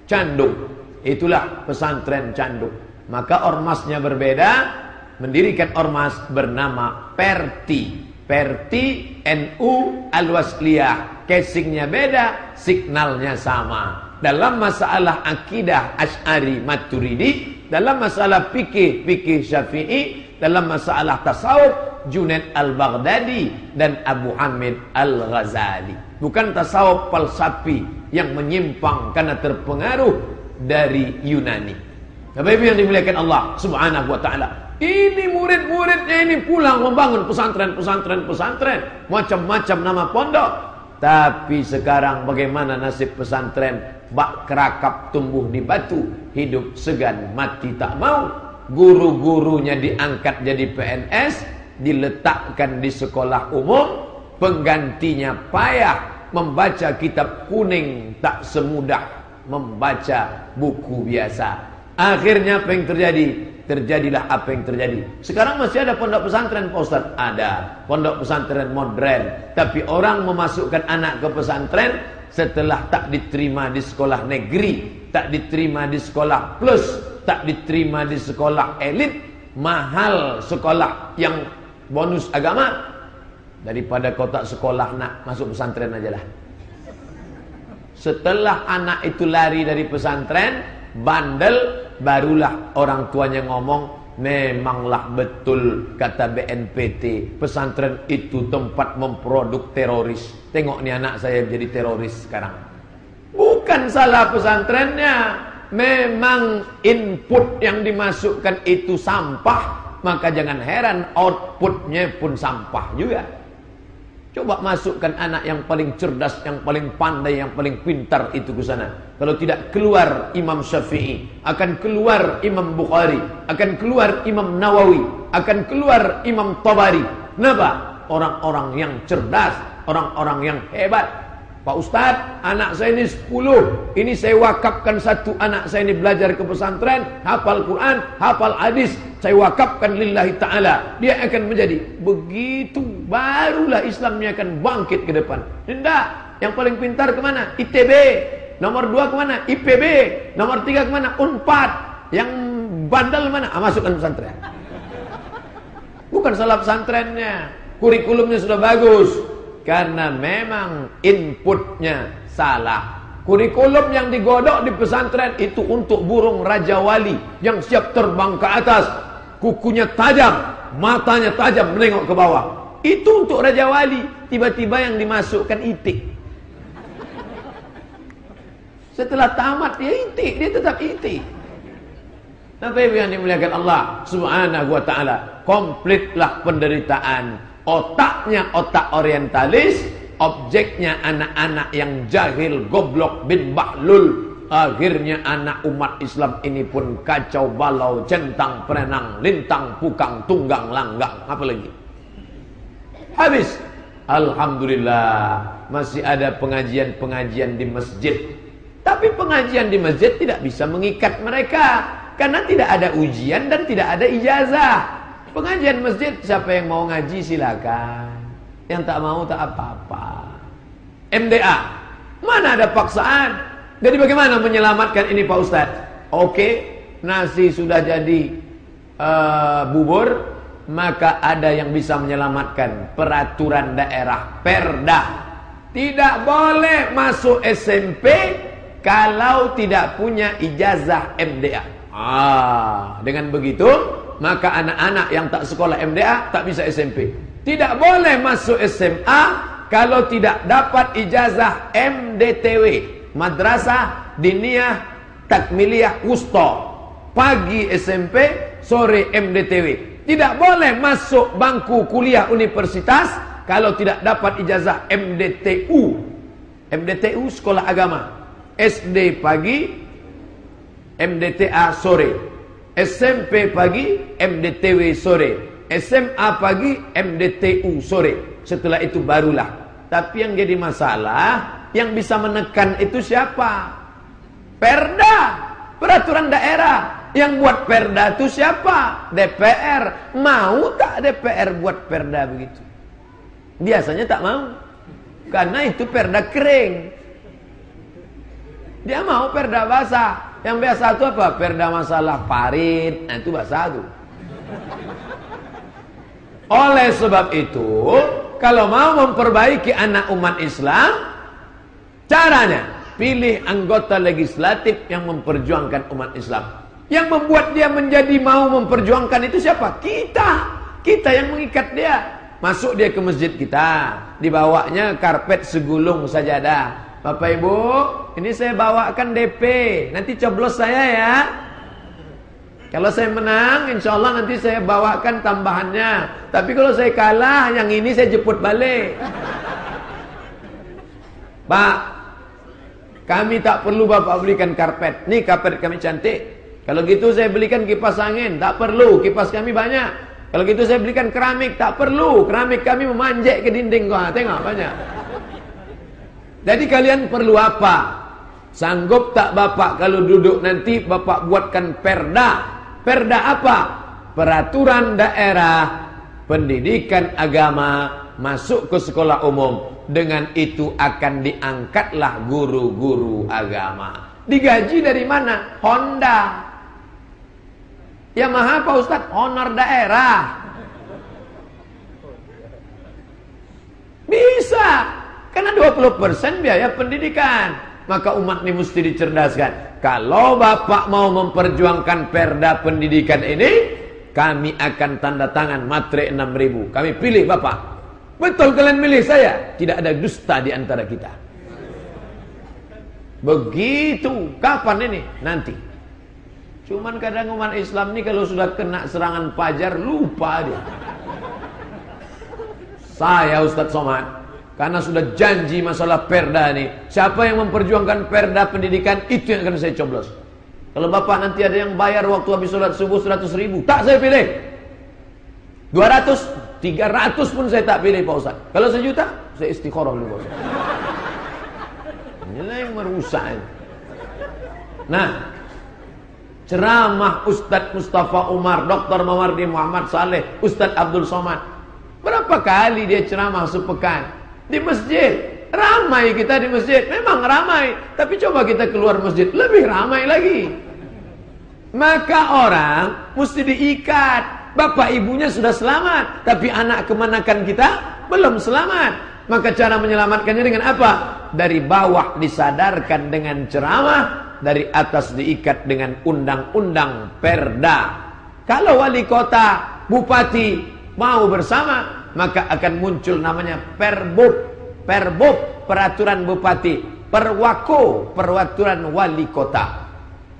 Candung. Itulah pesantren Candung. Maka ormasnya berbeda mendirikan ormas bernama Perti. Perti NU Al-Wasliyah. Casingnya beda, signalnya sama. Dalam masalah akidah Ash'ari Maturidi, dalam masalah fikih fikih Syafi'i, dalam masalah tasawuf Junaid al-Baghdadi dan Abu Hamid al-Ghazali. Bukan tasawuf falsafi yang menyimpang karena terpengaruh dari Yunani. Bapak Ibu yang dimuliakan Allah Subhanahu wa taala. Ini murid-muridnya ini pulang membangun pesantren-pesantren pesantren, macam-macam nama pondok. Tapi sekarang bagaimana nasib pesantren? Bak kerakap tumbuh di batu, hidup segan mati tak mau. Guru-gurunya diangkat jadi PNS, diletakkan di sekolah umum, penggantinya payah membaca kitab kuning tak semudah membaca buku biasa. Akhirnya apa yang terjadi? Terjadilah apa yang terjadi. Sekarang masih ada pondok pesantren Pak Ustaz? Ada. Pondok pesantren modern. Tapi orang memasukkan anak ke pesantren setelah tak diterima di sekolah negeri, tak diterima di sekolah plus, tak diterima di sekolah elit, mahal sekolah yang bonus agama daripada kotak sekolah nak masuk pesantren aja lah. Setelah anak itu lari dari pesantren, bandel, barulah orang tuanya ngomong Memanglah betul kata BNPT Pesantren itu tempat memproduk teroris. Tengok nih anak saya jadi teroris sekarang. Bukan salah pesantrennya. Memang input yang dimasukkan itu sampah. Maka jangan heran outputnya pun sampah juga Coba masukkan anak yang paling cerdas, yang paling pandai, yang paling pintar itu ke sana. Kalau tidak keluar Imam Syafi'i, akan keluar Imam Bukhari, akan keluar Imam Nawawi, akan keluar Imam Tabari. Kenapa? Orang-orang yang cerdas, orang-orang yang hebat, Pak Ustadz, anak saya ini 10. Ini saya wakafkan satu anak saya ini belajar ke pesantren, hafal Quran, hafal hadis. Saya wakafkan lillahi ta'ala. Dia akan menjadi begitu. Barulah Islamnya akan bangkit ke depan. Tidak. Yang paling pintar ke mana? ITB. Nomor dua ke mana? IPB. Nomor tiga ke mana? UNPAD. Yang bandel mana? Ah, masukkan pesantren. Bukan salah pesantrennya. Kurikulumnya sudah bagus. Karena memang inputnya salah. Kurikulum yang digodok di pesantren itu untuk burung Raja Wali yang siap terbang ke atas. Kukunya tajam, matanya tajam menengok ke bawah. Itu untuk Raja Wali. Tiba-tiba yang dimasukkan itik. Setelah tamat dia itik, dia tetap itik. Tapi yang dimuliakan Allah Subhanahu wa taala, komplitlah penderitaan Otaknya otak orientalis, objeknya anak-anak yang jahil, goblok bin bahlul. Akhirnya anak umat Islam ini pun kacau balau, centang perenang, lintang pukang, tunggang langgang. Apa lagi? Habis. Alhamdulillah masih ada pengajian-pengajian di masjid. Tapi pengajian di masjid tidak bisa mengikat mereka karena tidak ada ujian dan tidak ada ijazah. Pengajian masjid siapa yang mau ngaji silakan. Yang tak mau tak apa-apa. MDA. Mana ada paksaan? Jadi bagaimana menyelamatkan ini Pak Ustaz? Oke, nasi sudah jadi uh, bubur, maka ada yang bisa menyelamatkan peraturan daerah Perda. Tidak boleh masuk SMP kalau tidak punya ijazah MDA. Ah, dengan begitu maka anak-anak yang tak sekolah MDA tak bisa SMP. Tidak boleh masuk SMA kalau tidak dapat ijazah MDTW, Madrasah Diniyah Takmiliyah Wusta. Pagi SMP, sore MDTW. Tidak boleh masuk bangku kuliah universitas kalau tidak dapat ijazah MDTU. MDTU sekolah agama. SD pagi, MDTA sore. SMP pagi, MDTW sore. SMA pagi, MDTU sore. Setelah itu barulah. Tapi yang jadi masalah, yang bisa menekan itu siapa? Perda, peraturan daerah. Yang buat perda itu siapa? DPR. Mau tak DPR buat perda begitu? Biasanya tak mau. Karena itu perda kering. Dia mau perda basah. Yang biasa itu apa? Perda masalah parit. Nah, itu bahasa itu. Oleh sebab itu, kalau mau memperbaiki anak umat Islam, caranya pilih anggota legislatif yang memperjuangkan umat Islam. Yang membuat dia menjadi mau memperjuangkan itu siapa? Kita. Kita yang mengikat dia. Masuk dia ke masjid kita. Dibawanya karpet segulung sajadah. Bapak Ibu, ini saya bawakan DP. Nanti coblos saya ya. Kalau saya menang, insya Allah nanti saya bawakan tambahannya. Tapi kalau saya kalah, yang ini saya jemput balik. Pak, kami tak perlu Bapak belikan karpet. Nih karpet kami cantik. Kalau gitu saya belikan kipas angin, tak perlu. Kipas kami banyak. Kalau gitu saya belikan keramik, tak perlu. Keramik kami memanjek ke dinding kau. Tengok banyak. Jadi kalian perlu apa? Sanggup tak bapak kalau duduk nanti bapak buatkan perda? Perda apa? Peraturan daerah pendidikan agama masuk ke sekolah umum. Dengan itu akan diangkatlah guru-guru agama. Digaji dari mana? Honda. Yamaha Pak Ustaz honor daerah. Bisa. Karena 20% biaya pendidikan. Maka umat ini mesti dicerdaskan. Kalau Bapak mau memperjuangkan perda pendidikan ini, kami akan tanda tangan matre 6000. Kami pilih Bapak. Betul kalian milih saya. Tidak ada dusta di antara kita. Begitu. Kapan ini? Nanti. Cuman kadang umat Islam ini kalau sudah kena serangan pajar lupa dia. Saya Ustadz Somad karena sudah janji masalah perda ini. Siapa yang memperjuangkan perda pendidikan itu yang akan saya coblos. Kalau bapak nanti ada yang bayar waktu habis sholat subuh 100 ribu, tak saya pilih. 200, 300 pun saya tak pilih Pak Ustaz. Kalau sejuta, saya istiqoroh dulu Pak Ustaz. Inilah yang merusak. Nah, Ceramah Ustadz Mustafa Umar, Dr. Mawardi Muhammad Saleh, Ustadz Abdul Somad. Berapa kali dia ceramah sepekan? Di masjid. Ramai kita di masjid. Memang ramai. Tapi coba kita keluar masjid. Lebih ramai lagi. Maka orang mesti diikat. Bapak ibunya sudah selamat. Tapi anak kemanakan kita belum selamat. Maka cara menyelamatkannya dengan apa? Dari bawah disadarkan dengan ceramah dari atas diikat dengan undang-undang perda. Kalau wali kota, bupati mau bersama, maka akan muncul namanya perbub, perbub peraturan bupati, perwako peraturan wali kota,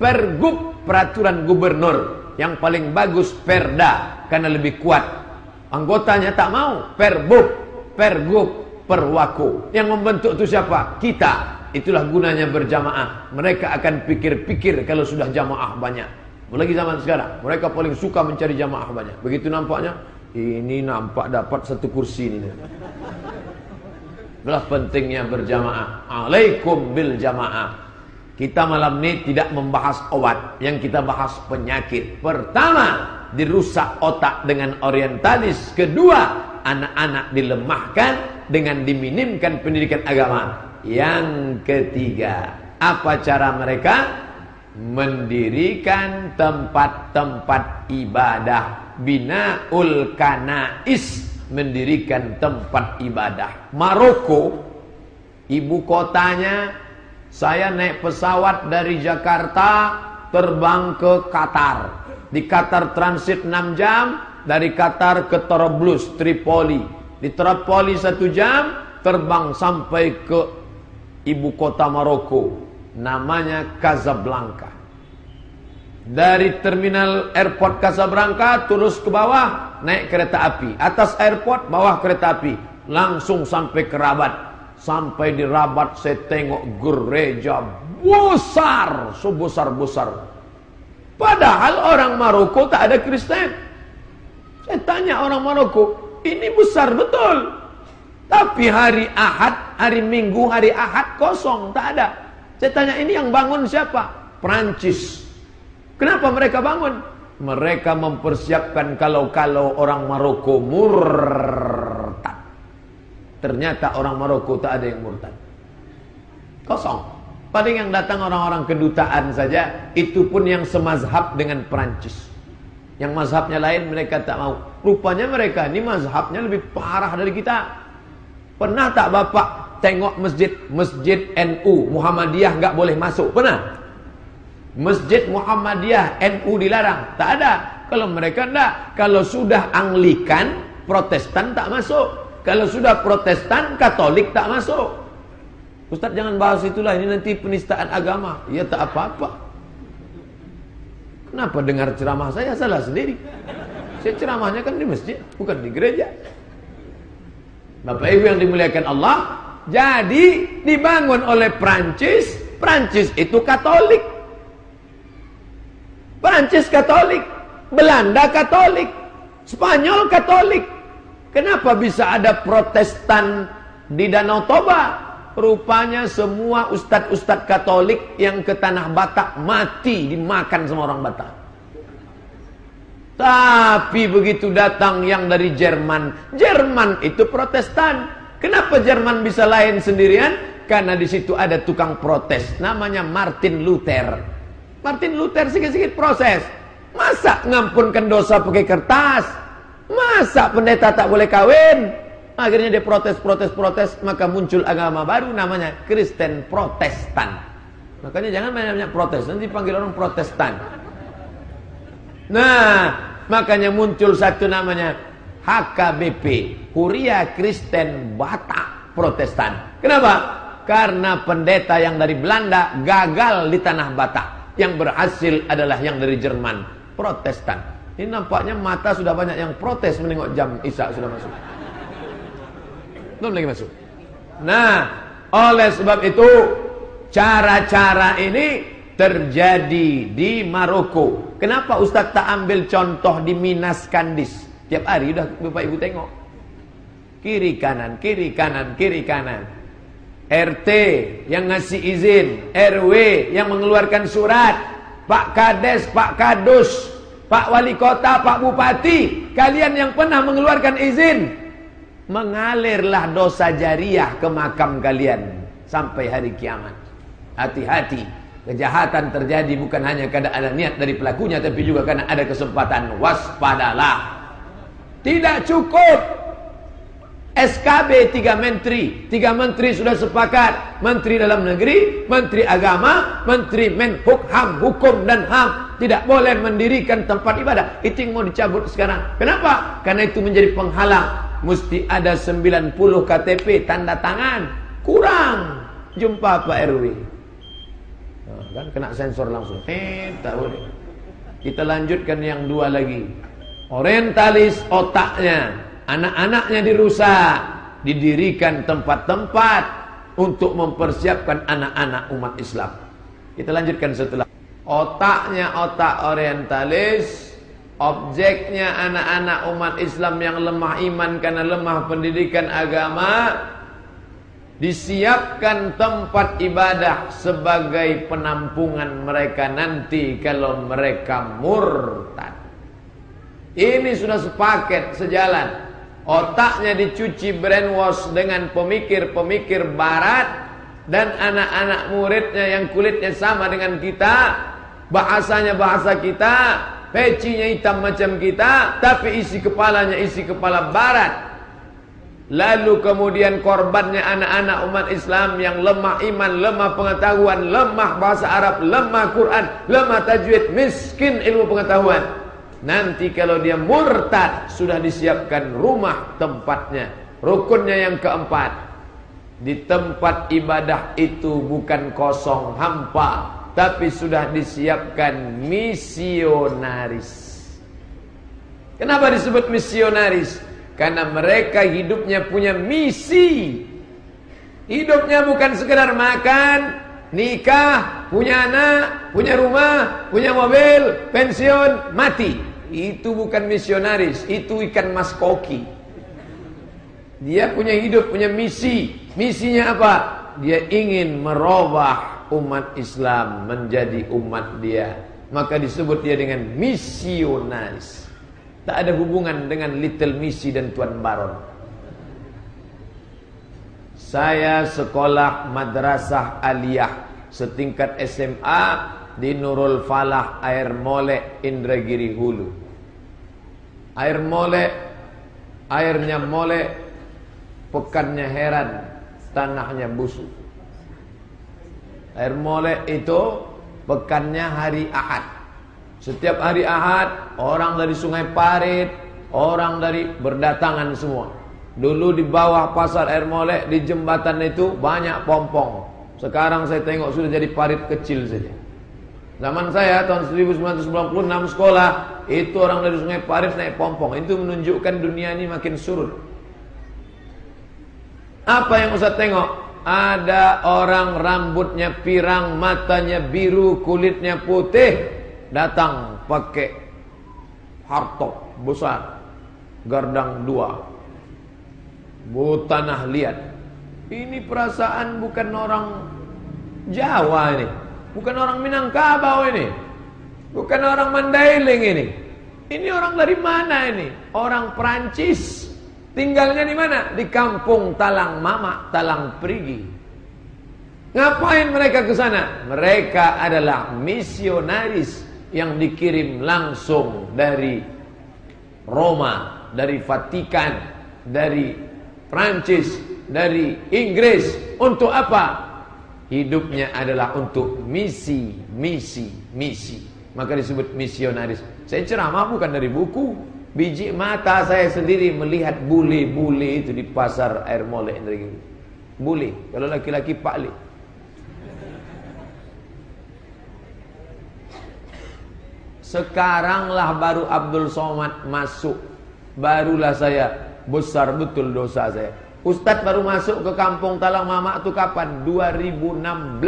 pergub peraturan gubernur. Yang paling bagus perda karena lebih kuat. Anggotanya tak mau, perbub, pergub, perwako. Yang membentuk itu siapa? Kita. Itulah gunanya berjamaah. Mereka akan pikir-pikir kalau sudah jamaah banyak. Apalagi zaman sekarang. Mereka paling suka mencari jamaah banyak. Begitu nampaknya. Ini nampak dapat satu kursi ini. Itulah pentingnya berjamaah. Alaikum bil jamaah. Kita malam ini tidak membahas obat. Yang kita bahas penyakit. Pertama, dirusak otak dengan orientalis. Kedua, anak-anak dilemahkan dengan diminimkan pendidikan agama. Yang ketiga, apa cara mereka? Mendirikan tempat-tempat ibadah. Binaul kanais. Mendirikan tempat ibadah. Maroko, ibu kotanya, saya naik pesawat dari Jakarta terbang ke Qatar. Di Qatar transit 6 jam, dari Qatar ke Tobruk, Tripoli. Di Tripoli 1 jam, terbang sampai ke ibu kota Maroko namanya Casablanca. Dari terminal airport Casablanca terus ke bawah naik kereta api. Atas airport bawah kereta api langsung sampai ke Rabat. Sampai di Rabat saya tengok gereja besar, sebesar-besar. Padahal orang Maroko tak ada Kristen. Saya tanya orang Maroko, ini besar betul. Tapi hari Ahad, hari Minggu, hari Ahad kosong, tak ada. Saya tanya ini yang bangun siapa? Prancis. Kenapa mereka bangun? Mereka mempersiapkan kalau-kalau orang Maroko murtad. Ternyata orang Maroko tak ada yang murtad. Kosong. Paling yang datang orang-orang kedutaan saja, itu pun yang semazhab dengan Prancis. Yang mazhabnya lain mereka tak mau. Rupanya mereka ini mazhabnya lebih parah dari kita. Pernah tak bapak tengok masjid masjid NU Muhammadiyah nggak boleh masuk? Pernah? Masjid Muhammadiyah NU dilarang. Tak ada. Kalau mereka enggak. Kalau sudah Anglikan, Protestan tak masuk. Kalau sudah Protestan, Katolik tak masuk. Ustaz jangan bahas itulah. Ini nanti penistaan agama. Ya tak apa-apa. Kenapa dengar ceramah saya salah sendiri? Saya ceramahnya kan di masjid, bukan di gereja. Bapak Ibu yang dimuliakan Allah, jadi dibangun oleh Prancis, Prancis itu Katolik. Prancis Katolik, Belanda Katolik, Spanyol Katolik. Kenapa bisa ada Protestan di Danau Toba? Rupanya semua ustadz-ustadz Katolik yang ke tanah Batak mati dimakan sama orang Batak. Tapi begitu datang yang dari Jerman, Jerman itu Protestan. Kenapa Jerman bisa lain sendirian? Karena di situ ada tukang protes, namanya Martin Luther. Martin Luther sedikit-sedikit proses. Masa ngampunkan dosa pakai kertas? Masa pendeta tak boleh kawin? Akhirnya dia protes, protes, protes. Maka muncul agama baru namanya Kristen Protestan. Makanya jangan banyak-banyak protes. Nanti panggil orang Protestan. Nah, makanya muncul satu namanya HKBP. Huria Kristen Batak Protestan. Kenapa? Karena pendeta yang dari Belanda gagal di tanah Batak. Yang berhasil adalah yang dari Jerman, Protestan. Ini nampaknya mata sudah banyak yang protes menengok jam Isya sudah masuk. Belum lagi masuk. Nah, oleh sebab itu cara-cara ini terjadi di Maroko. Kenapa Ustaz tak ambil contoh di Minas Kandis? Tiap hari udah Bapak Ibu tengok. Kiri kanan, kiri kanan, kiri kanan. RT yang ngasih izin, RW yang mengeluarkan surat, Pak Kades, Pak Kadus, Pak Wali Kota, Pak Bupati, kalian yang pernah mengeluarkan izin, mengalirlah dosa jariah ke makam kalian sampai hari kiamat. Hati-hati, kejahatan terjadi bukan hanya karena ada niat dari pelakunya, tapi juga karena ada kesempatan. Waspadalah. Tidak cukup SKB tiga menteri, tiga menteri sudah sepakat, menteri dalam negeri, menteri agama, menteri menhukum, hukum dan ham tidak boleh mendirikan tempat ibadah. Itu yang mau dicabut sekarang. Kenapa? Karena itu menjadi penghalang. Mesti ada 90 KTP tanda tangan. Kurang. Jumpa Pak RW. Nah, kan kena sensor langsung. Eh, tak boleh. Kita lanjutkan yang dua lagi. Orientalis otaknya Anak-anaknya dirusak, didirikan tempat-tempat untuk mempersiapkan anak-anak umat Islam. Kita lanjutkan setelah otaknya otak orientalis, objeknya anak-anak umat Islam yang lemah iman karena lemah pendidikan agama, disiapkan tempat ibadah sebagai penampungan mereka nanti kalau mereka murtad. Ini sudah sepaket sejalan. Otaknya dicuci brainwash dengan pemikir-pemikir barat dan anak-anak muridnya yang kulitnya sama dengan kita, bahasanya bahasa kita, pecinya hitam macam kita, tapi isi kepalanya isi kepala barat. Lalu kemudian korbannya anak-anak umat Islam yang lemah iman, lemah pengetahuan, lemah bahasa Arab, lemah Quran, lemah tajwid, miskin ilmu pengetahuan. Nanti kalau dia murtad Sudah disiapkan rumah tempatnya Rukunnya yang keempat Di tempat ibadah itu bukan kosong hampa Tapi sudah disiapkan misionaris Kenapa disebut misionaris? Karena mereka hidupnya punya misi Hidupnya bukan sekedar makan Nikah, punya anak, punya rumah, punya mobil, pensiun, mati. Itu bukan misionaris, itu ikan mas koki. Dia punya hidup, punya misi. Misinya apa? Dia ingin merubah umat Islam menjadi umat dia. Maka disebut dia dengan misionaris. Tak ada hubungan dengan Little Misi dan Tuan Baron. Saya sekolah madrasah aliyah setingkat SMA di Nurul Falah Air Mole Indragiri Hulu. Air Mole airnya mole pekannya heran tanahnya busuk. Air mole itu Pekannya hari Ahad. Setiap hari Ahad, orang dari Sungai Parit, orang dari berdatangan semua. Dulu di bawah pasar air molek di jembatan itu banyak pompong. Sekarang saya tengok sudah jadi parit kecil saja. Zaman saya tahun 1996 sekolah, itu orang dari Sungai Parit naik pompong. Itu menunjukkan dunia ini makin surut. Apa yang Ustaz tengok? Ada orang rambutnya pirang, matanya biru, kulitnya putih, datang pakai hartop besar, gardang dua, bu tanah liat. Ini perasaan bukan orang Jawa ini, bukan orang Minangkabau ini, bukan orang Mandailing ini. Ini orang dari mana ini? Orang Prancis. Tinggalnya di mana? Di kampung Talang Mama, Talang Perigi. Ngapain mereka ke sana? Mereka adalah misionaris yang dikirim langsung dari Roma, dari Vatikan, dari Prancis, dari Inggris. Untuk apa? Hidupnya adalah untuk misi, misi, misi. Maka disebut misionaris. Saya ceramah bukan dari buku. Biji mata saya sendiri melihat bule-bule itu di pasar air molek Bule, kalau laki-laki paklik. Sekaranglah baru Abdul Somad masuk. Barulah saya besar betul dosa saya. Ustadz baru masuk ke kampung Talang Mama itu kapan? 2016.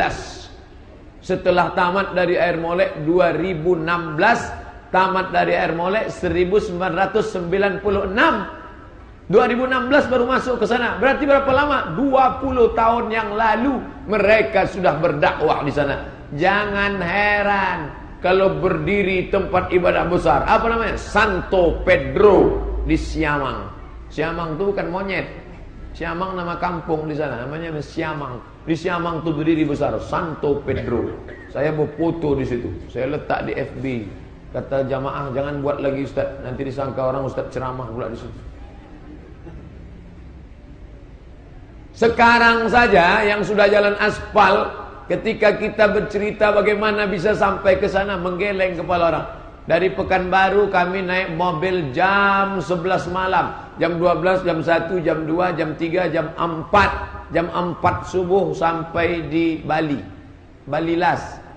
Setelah tamat dari air molek 2016 Tamat dari air molek 1996. 2016 baru masuk ke sana. Berarti berapa lama? 20 tahun yang lalu mereka sudah berdakwah di sana. Jangan heran kalau berdiri tempat ibadah besar. Apa namanya? Santo Pedro di Siamang. Siamang itu bukan monyet. Siamang nama kampung di sana, namanya Siamang. Di Siamang itu berdiri besar, Santo Pedro. Saya mau foto di situ. Saya letak di FB. Kata jamaah jangan buat lagi ustaz Nanti disangka orang ustaz ceramah pula di situ Sekarang saja yang sudah jalan aspal Ketika kita bercerita bagaimana bisa sampai ke sana Menggeleng kepala orang Dari Pekanbaru kami naik mobil jam 11 malam Jam 12, jam 1, jam 2, jam 3, jam 4 Jam 4 subuh sampai di Bali Bali Las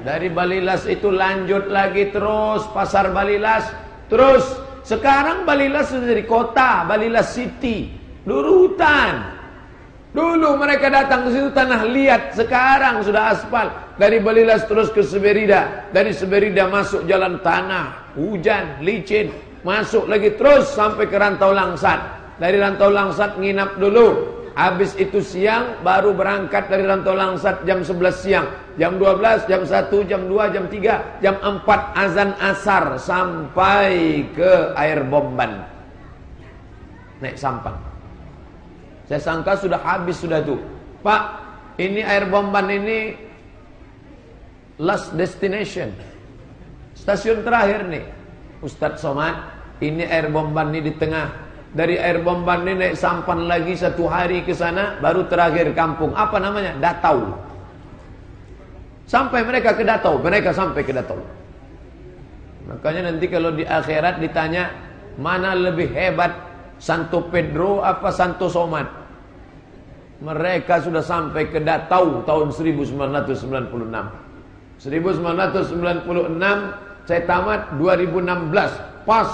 dari Balilas itu lanjut lagi terus pasar Balilas. Terus sekarang Balilas sudah jadi kota, Balilas City. Dulu hutan. Dulu mereka datang ke situ tanah liat, sekarang sudah aspal. Dari Balilas terus ke Seberida, dari Seberida masuk jalan tanah, hujan, licin, masuk lagi terus sampai ke Rantau Langsat. Dari Rantau Langsat nginap dulu, Habis itu siang baru berangkat dari Rantau Langsat jam 11 siang. Jam 12, jam 1, jam 2, jam 3, jam 4 azan asar sampai ke air bomban. Naik sampang. Saya sangka sudah habis sudah tuh. Pak, ini air bomban ini last destination. Stasiun terakhir nih. Ustadz Somad, ini air bomban ini di tengah dari air bomban ini naik sampan lagi satu hari ke sana baru terakhir kampung apa namanya Datau sampai mereka ke Datau mereka sampai ke Datau makanya nanti kalau di akhirat ditanya mana lebih hebat Santo Pedro apa Santo Somad mereka sudah sampai ke Datau tahun 1996 1996 saya tamat 2016 pas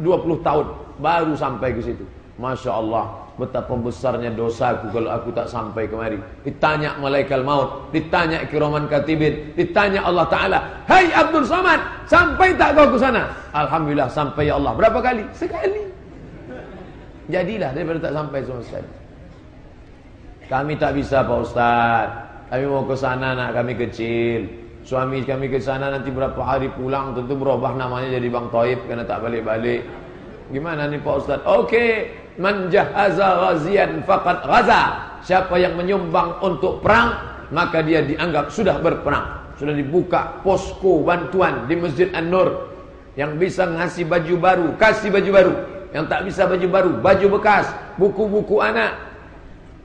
20 tahun baru sampai ke situ. Masya Allah, betapa besarnya dosaku kalau aku tak sampai kemari. Ditanya malaikat maut, ditanya kiraman katibin, ditanya Allah Ta'ala, Hai Abdul Samad, sampai tak kau ke sana? Alhamdulillah sampai ya Allah. Berapa kali? Sekali. Jadilah daripada tak sampai sama sekali. Kami tak bisa Pak Ustaz. Kami mau ke sana nak kami kecil. Suami kami ke sana nanti berapa hari pulang tentu berubah namanya jadi Bang Taib karena tak balik-balik. Gimana nih Pak Ustaz? Oke, okay. man jahaza ghazian faqad. Siapa yang menyumbang untuk perang, maka dia dianggap sudah berperang. Sudah dibuka posko bantuan di Masjid An-Nur. Yang bisa ngasih baju baru, kasih baju baru. Yang tak bisa baju baru, baju bekas, buku-buku anak.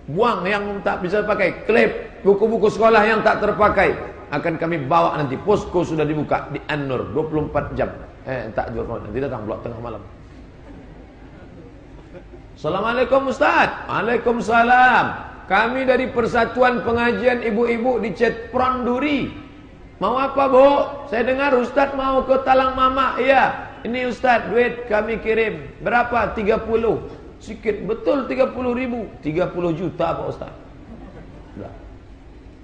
Buang yang tak bisa pakai, klip, buku-buku sekolah yang tak terpakai. akan kami bawa nanti. Posko sudah dibuka di An-Nur 24 jam. Eh, tak jual nanti datang blok tengah malam. Assalamualaikum Ustaz. Waalaikumsalam. Kami dari Persatuan Pengajian Ibu-Ibu di Cetpron Duri. Mau apa, Bu? Saya dengar Ustaz mau ke Talang Mama. Iya. Ini Ustaz, duit kami kirim. Berapa? 30. Sikit. Betul 30 ribu. 30 juta Pak Ustaz.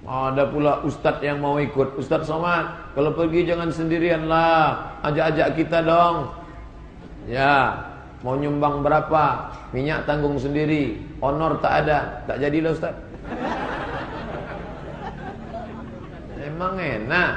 Ada pula ustaz yang mau ikut. Ustaz Somad, kalau pergi jangan sendirian lah. Ajak-ajak kita dong. Ya, mau nyumbang berapa? Minyak tanggung sendiri. Honor tak ada. Tak jadilah ustaz. Emang enak.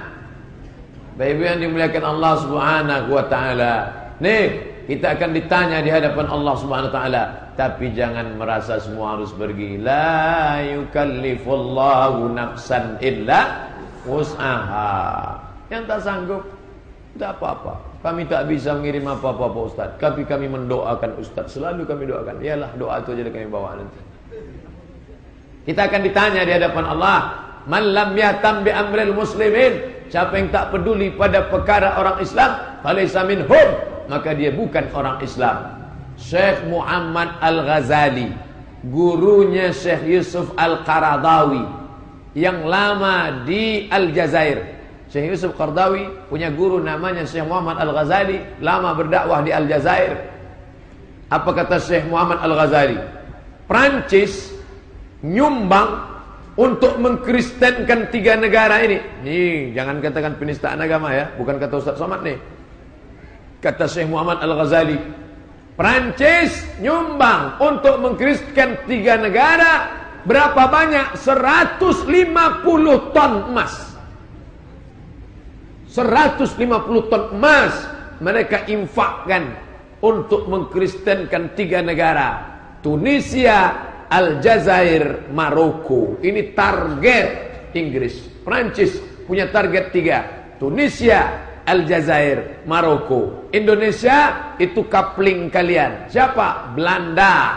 Baby yang dimuliakan Allah Subhanahu wa taala. Nih, kita akan ditanya di hadapan Allah Subhanahu wa taala, tapi jangan merasa semua harus pergi. La yukallifullahu nafsan illa wus'aha. Yang tak sanggup tidak apa-apa. Kami tak bisa mengirim apa-apa Pak Ustaz. Tapi kami mendoakan Ustaz. Selalu kami doakan. Iyalah doa itu aja kami bawa nanti. Kita akan ditanya di hadapan Allah. Man lam yahtam bi amril muslimin. Siapa yang tak peduli pada perkara orang Islam. Falaysa minhum maka dia bukan orang Islam. Syekh Muhammad Al-Ghazali, gurunya Syekh Yusuf Al-Qaradawi yang lama di Aljazair. Syekh Yusuf Qardawi punya guru namanya Syekh Muhammad Al-Ghazali, lama berdakwah di Aljazair. Apa kata Syekh Muhammad Al-Ghazali? Prancis nyumbang untuk mengkristenkan tiga negara ini. Nih, jangan katakan penistaan agama ya, bukan kata Ustaz Somad nih. Kata Syekh Muhammad Al-Ghazali, Prancis nyumbang untuk mengkriskan tiga negara berapa banyak? 150 ton emas. 150 ton emas mereka infakkan untuk mengkristenkan tiga negara. Tunisia, Aljazair, Maroko. Ini target Inggris. Prancis punya target tiga. Tunisia, Aljazair, Maroko. Indonesia itu kapling kalian. Siapa? Belanda.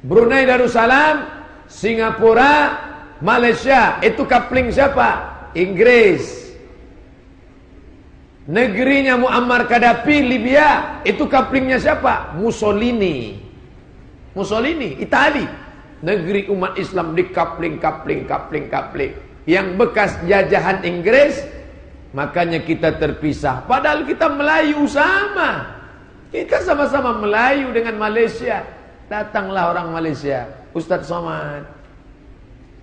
Brunei Darussalam, Singapura, Malaysia. Itu kapling siapa? Inggris. Negerinya Muammar Gaddafi, Libya. Itu kaplingnya siapa? Mussolini. Mussolini, Itali. Negeri umat Islam di kapling, kapling, kapling, kapling. Yang bekas jajahan Inggris Makanya kita terpisah. Padahal kita Melayu sama. Kita sama-sama Melayu dengan Malaysia. Datanglah orang Malaysia. Ustaz Somad.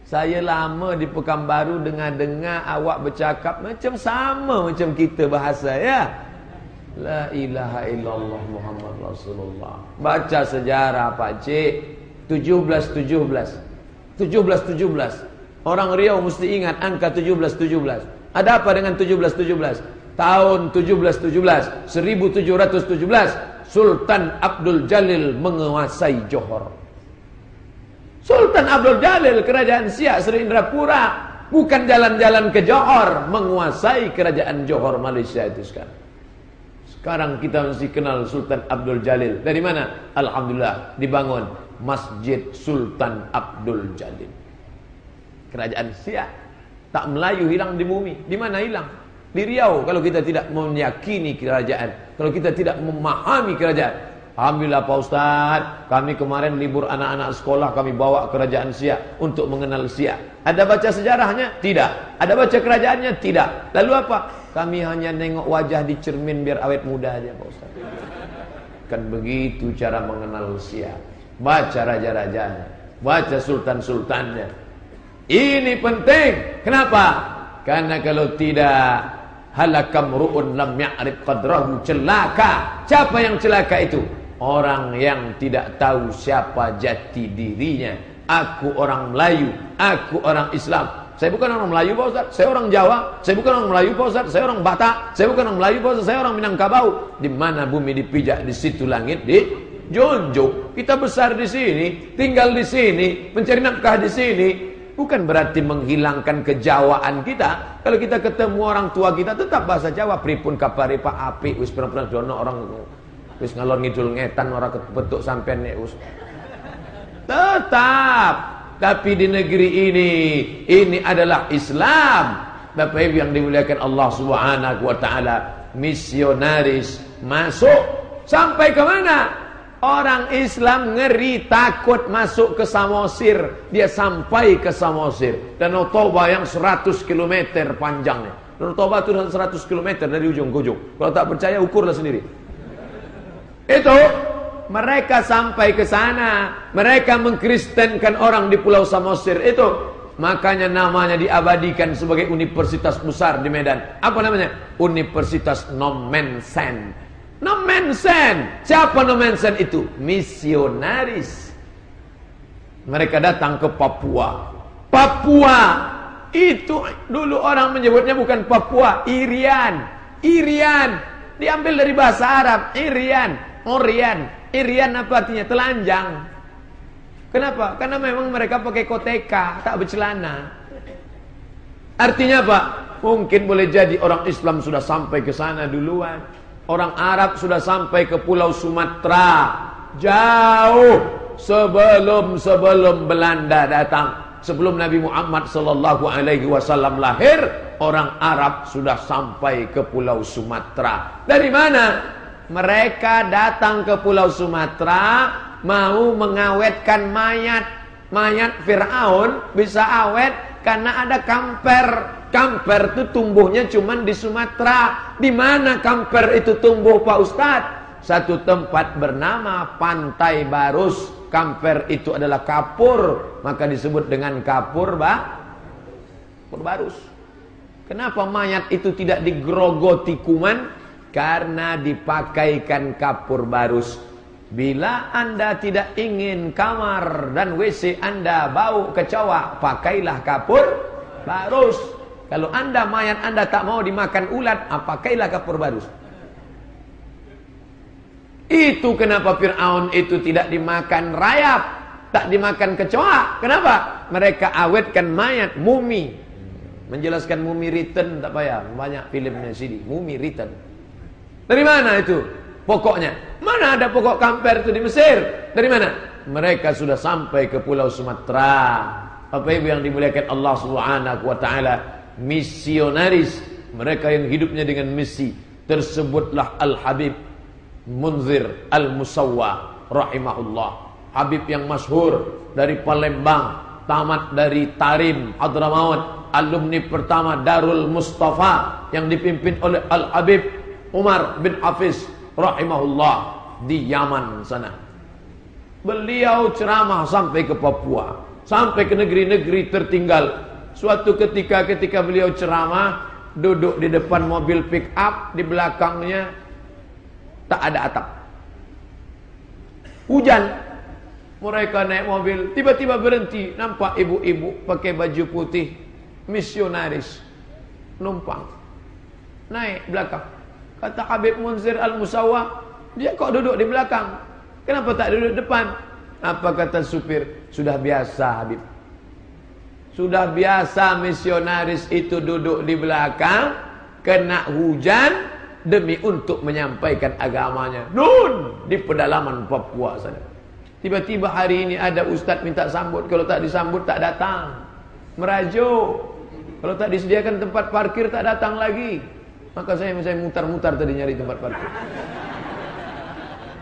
Saya lama di Pekanbaru dengar-dengar awak bercakap macam sama macam kita bahasa ya. La ilaha illallah Muhammad Rasulullah. Baca sejarah Pak Cik. 17 17. 17 17. Orang Riau mesti ingat angka 17 17. Ada apa dengan 1717? Tahun 1717, 1717, Sultan Abdul Jalil menguasai Johor. Sultan Abdul Jalil kerajaan Siak Seri Indrapura bukan jalan-jalan ke Johor, menguasai kerajaan Johor Malaysia itu sekarang. Sekarang kita mesti kenal Sultan Abdul Jalil. Dari mana? Alhamdulillah dibangun Masjid Sultan Abdul Jalil. Kerajaan Siak Tak Melayu hilang di bumi. Di mana hilang? Di Riau kalau kita tidak meyakini kerajaan. Kalau kita tidak memahami kerajaan. Alhamdulillah Pak Ustaz, kami kemarin libur anak-anak sekolah kami bawa kerajaan Siak untuk mengenal Siak. Ada baca sejarahnya? Tidak. Ada baca kerajaannya? Tidak. Lalu apa? Kami hanya nengok wajah di cermin biar awet muda aja Pak Ustaz. Kan begitu cara mengenal Siak. Baca raja-rajanya, baca sultan-sultannya, ini penting. Kenapa? Karena kalau tidak halakam ru'un lam ya'rif qadrahu celaka. Siapa yang celaka itu? Orang yang tidak tahu siapa jati dirinya. Aku orang Melayu, aku orang Islam. Saya bukan orang Melayu Pak Ustaz, saya orang Jawa. Saya bukan orang Melayu Pak Ustaz, saya orang Batak. Saya bukan orang Melayu Pak Ustaz, saya orang Minangkabau. Di mana bumi dipijak, di situ langit di junjung. Kita besar di sini, tinggal di sini, mencari nafkah di sini, Bukan berarti menghilangkan kejawaan kita. Kalau kita ketemu orang tua kita tetap bahasa Jawa. Pripun kapare Pak Api wis pernah dono orang wis ngalor ngidul ngetan orang kebetuk sampean nek wis. Tetap Tapi di negeri ini, ini adalah Islam. Bapak Ibu yang dimuliakan Allah Subhanahu wa taala, misionaris masuk sampai ke mana? Orang Islam ngeri takut masuk ke Samosir. Dia sampai ke Samosir. Dan Toba yang 100 km panjangnya. Dan Toba itu 100 km dari ujung ke ujung. Kalau tak percaya ukurlah sendiri. Itu mereka sampai ke sana, mereka mengkristenkan orang di Pulau Samosir itu. Makanya namanya diabadikan sebagai universitas besar di Medan. Apa namanya? Universitas Nomensen. Nomensen. Siapa Nomensen itu? Misionaris. Mereka datang ke Papua. Papua itu dulu orang menyebutnya bukan Papua, Irian. Irian diambil dari bahasa Arab, Irian, Orian. Irian apa artinya? Telanjang. Kenapa? Karena memang mereka pakai koteka, tak bercelana. Artinya apa? Mungkin boleh jadi orang Islam sudah sampai ke sana duluan. Orang Arab sudah sampai ke pulau Sumatera. Jauh sebelum sebelum Belanda datang. Sebelum Nabi Muhammad sallallahu alaihi wasallam lahir, orang Arab sudah sampai ke pulau Sumatera. Dari mana? Mereka datang ke pulau Sumatera mau mengawetkan mayat. Mayat Fir'aun bisa awet karena ada kamper. Kamper itu tumbuhnya cuma di Sumatera. Di mana kamper itu tumbuh Pak Ustadz? Satu tempat bernama Pantai Barus. Kamper itu adalah kapur. Maka disebut dengan kapur, Pak. Kapur Barus. Kenapa mayat itu tidak digrogoti kuman? karena dipakaikan kapur barus. Bila anda tidak ingin kamar dan WC anda bau kecoa, pakailah kapur barus. Kalau anda mayat anda tak mau dimakan ulat, ah, pakailah kapur barus. Itu kenapa Fir'aun itu tidak dimakan rayap, tak dimakan kecoa. Kenapa? Mereka awetkan mayat, mumi. Menjelaskan mumi return tak payah, banyak filmnya sini, mumi return. Dari mana itu pokoknya? Mana ada pokok kamper itu di Mesir? Dari mana? Mereka sudah sampai ke pulau Sumatera. Apa ibu yang dimuliakan Allah Subhanahu wa taala, misionaris, mereka yang hidupnya dengan misi. Tersebutlah Al-Habib Munzir Al-Musawwa rahimahullah. Habib yang masyhur dari Palembang, tamat dari Tarim Hadramaut, alumni pertama Darul Mustafa yang dipimpin oleh Al-Habib Umar bin Hafiz rahimahullah di Yaman sana. Beliau ceramah sampai ke Papua, sampai ke negeri-negeri tertinggal. Suatu ketika ketika beliau ceramah, duduk di depan mobil pick up, di belakangnya tak ada atap. Hujan. Mereka naik mobil, tiba-tiba berhenti, nampak ibu-ibu pakai baju putih, misionaris, numpang. Naik belakang. Kata Habib Munzir Al-Musawah, dia kok duduk di belakang? Kenapa tak duduk depan? Apa kata supir? Sudah biasa Habib. Sudah biasa misionaris itu duduk di belakang, kena hujan demi untuk menyampaikan agamanya. Nun di pedalaman Papua sana. Tiba-tiba hari ini ada ustaz minta sambut, kalau tak disambut tak datang. Merajuk. Kalau tak disediakan tempat parkir tak datang lagi. Maka saya saya mutar-mutar tadi nyari tempat parkir.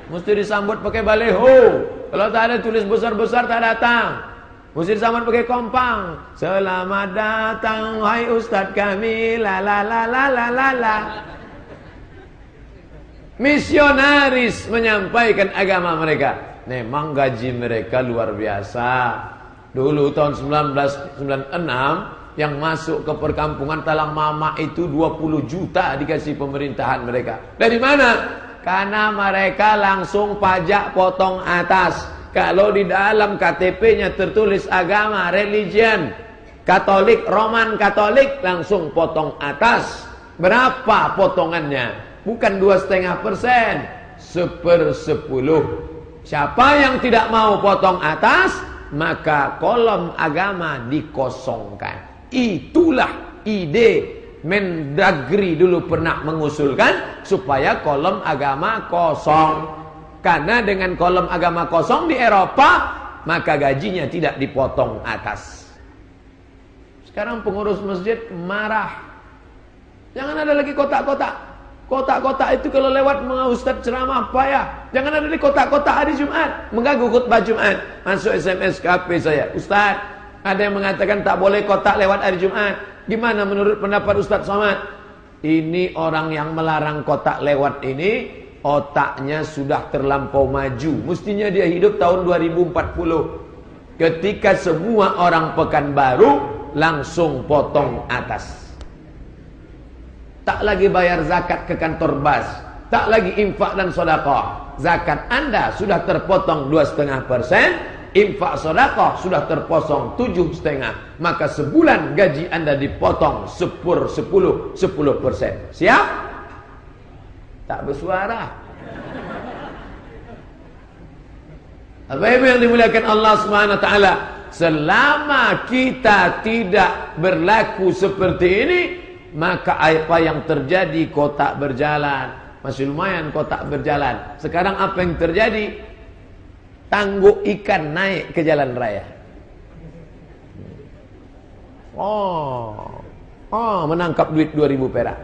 Mesti disambut pakai baleho. Kalau tak ada tulis besar-besar tak datang. Mesti disambut pakai kompang. Selamat datang hai ustaz kami la la la la la la la. Misionaris menyampaikan agama mereka. Memang gaji mereka luar biasa. Dulu tahun 1996 yang masuk ke perkampungan Talang Mama itu 20 juta dikasih pemerintahan mereka. Dari mana? Karena mereka langsung pajak potong atas. Kalau di dalam KTP-nya tertulis agama, religion, Katolik, Roman Katolik, langsung potong atas. Berapa potongannya? Bukan dua setengah persen, sepersepuluh. Siapa yang tidak mau potong atas, maka kolom agama dikosongkan. Itulah ide Mendagri dulu pernah mengusulkan supaya kolom agama kosong. Karena dengan kolom agama kosong di Eropa maka gajinya tidak dipotong atas. Sekarang pengurus masjid marah. Jangan ada lagi kotak-kotak. Kotak-kotak itu kalau lewat Ustaz ceramah payah. Jangan ada di kotak-kotak hari Jumat. Mengganggu khutbah Jumat. Masuk SMS ke HP saya. Ustaz, ada yang mengatakan tak boleh kotak lewat hari Jumat. Gimana menurut pendapat Ustaz Somad? Ini orang yang melarang kotak lewat ini otaknya sudah terlampau maju. Mestinya dia hidup tahun 2040. Ketika semua orang pekan baru langsung potong atas. Tak lagi bayar zakat ke kantor bas. Tak lagi infak dan sodakoh. Zakat anda sudah terpotong 2,5% infak sedekah sudah terpotong tujuh setengah maka sebulan gaji anda dipotong sepur sepuluh sepuluh persen siap tak bersuara apa yang dimuliakan Allah Subhanahu taala selama kita tidak berlaku seperti ini maka apa yang terjadi kotak berjalan masih lumayan kotak berjalan sekarang apa yang terjadi Tangguk ikan naik ke jalan raya. Oh. Oh, menangkap duit 2000 perak.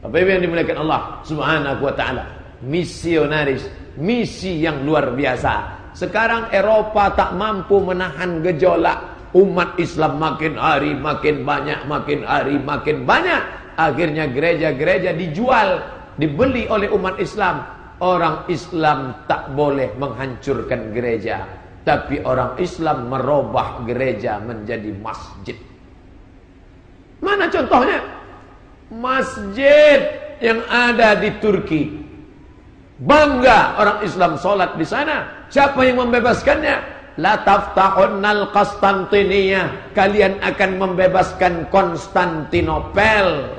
Apa yang dimuliakan Allah Subhanahu wa taala. Misionaris, misi yang luar biasa. Sekarang Eropa tak mampu menahan gejolak umat Islam makin hari makin banyak, makin hari makin banyak. Akhirnya gereja-gereja dijual, dibeli oleh umat Islam Orang Islam tak boleh menghancurkan gereja Tapi orang Islam merubah gereja menjadi masjid Mana contohnya? Masjid yang ada di Turki Bangga orang Islam sholat di sana Siapa yang membebaskannya? La taftahunnal Konstantinia Kalian akan membebaskan Konstantinopel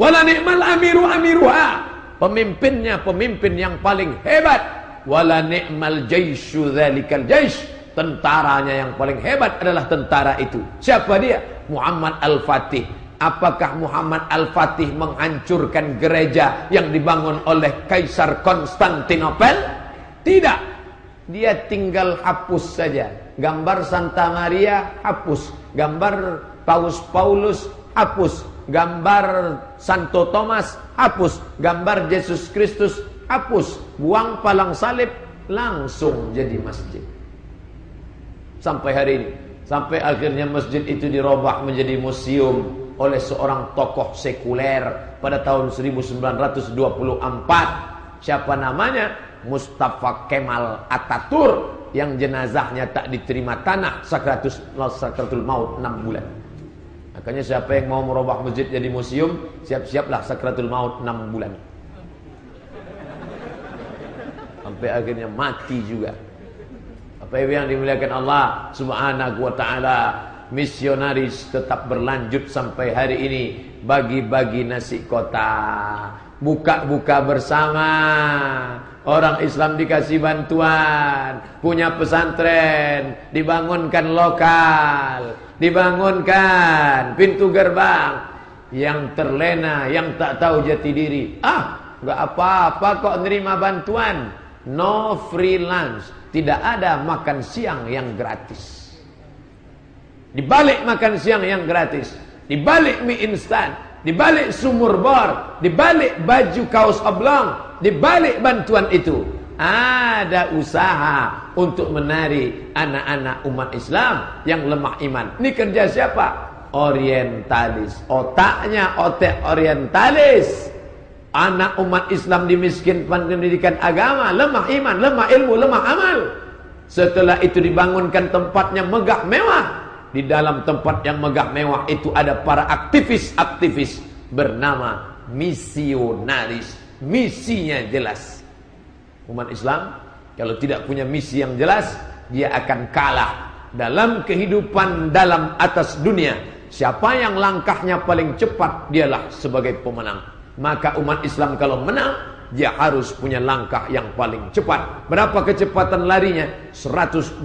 Wala ni'mal amiru amiruha Pemimpinnya pemimpin yang paling hebat. Wala ni'mal jaisyu dzalikal jais. Tentaranya yang paling hebat adalah tentara itu. Siapa dia? Muhammad Al-Fatih. Apakah Muhammad Al-Fatih menghancurkan gereja yang dibangun oleh Kaisar Konstantinopel? Tidak. Dia tinggal hapus saja. Gambar Santa Maria hapus. Gambar Paus Paulus hapus gambar Santo Thomas hapus, gambar Yesus Kristus hapus, buang palang salib langsung jadi masjid. Sampai hari ini, sampai akhirnya masjid itu dirubah menjadi museum oleh seorang tokoh sekuler pada tahun 1924. Siapa namanya? Mustafa Kemal Ataturk yang jenazahnya tak diterima tanah sakratus sakratul maut 6 bulan. Makanya siapa yang mau merubah masjid jadi museum, siap-siaplah sakratul maut 6 bulan. Sampai akhirnya mati juga. Apa yang dimuliakan Allah Subhanahu wa taala, misionaris tetap berlanjut sampai hari ini bagi-bagi nasi kota, buka-buka bersama. Orang Islam dikasih bantuan, punya pesantren, dibangunkan lokal, dibangunkan pintu gerbang yang terlena, yang tak tahu jati diri. Ah, enggak apa-apa kok nerima bantuan. No free lunch. Tidak ada makan siang yang gratis. Di balik makan siang yang gratis, di balik mie instan, di balik sumur bor, di balik baju kaos oblong, di balik bantuan itu ada usaha untuk menari anak-anak umat Islam yang lemah iman. Ini kerja siapa? Orientalis. Otaknya otak orientalis. Anak umat Islam dimiskin pendidikan agama, lemah iman, lemah ilmu, lemah amal. Setelah itu dibangunkan tempatnya megah mewah. Di dalam tempat yang megah mewah itu ada para aktivis-aktivis bernama misionaris. Misinya jelas. Umat Islam kalau tidak punya misi yang jelas dia akan kalah dalam kehidupan dalam atas dunia. Siapa yang langkahnya paling cepat dialah sebagai pemenang. Maka umat Islam kalau menang dia harus punya langkah yang paling cepat. Berapa kecepatan larinya? 120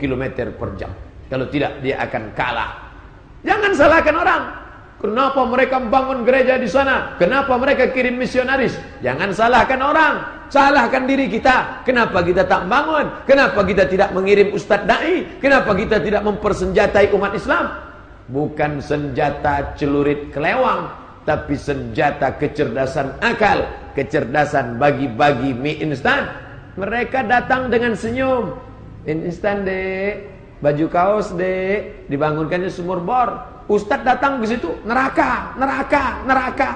km per jam kalau tidak dia akan kalah jangan salahkan orang Kenapa mereka bangun gereja di sana? Kenapa mereka kirim misionaris? Jangan salahkan orang. Salahkan diri kita. Kenapa kita tak bangun? Kenapa kita tidak mengirim ustaz dai? Kenapa kita tidak mempersenjatai umat Islam? Bukan senjata celurit kelewang, tapi senjata kecerdasan akal, kecerdasan bagi-bagi mie instan. Mereka datang dengan senyum. Mie instan dek, baju kaos dek, dibangunkannya sumur bor. Ustaz datang ke situ, neraka, neraka, neraka.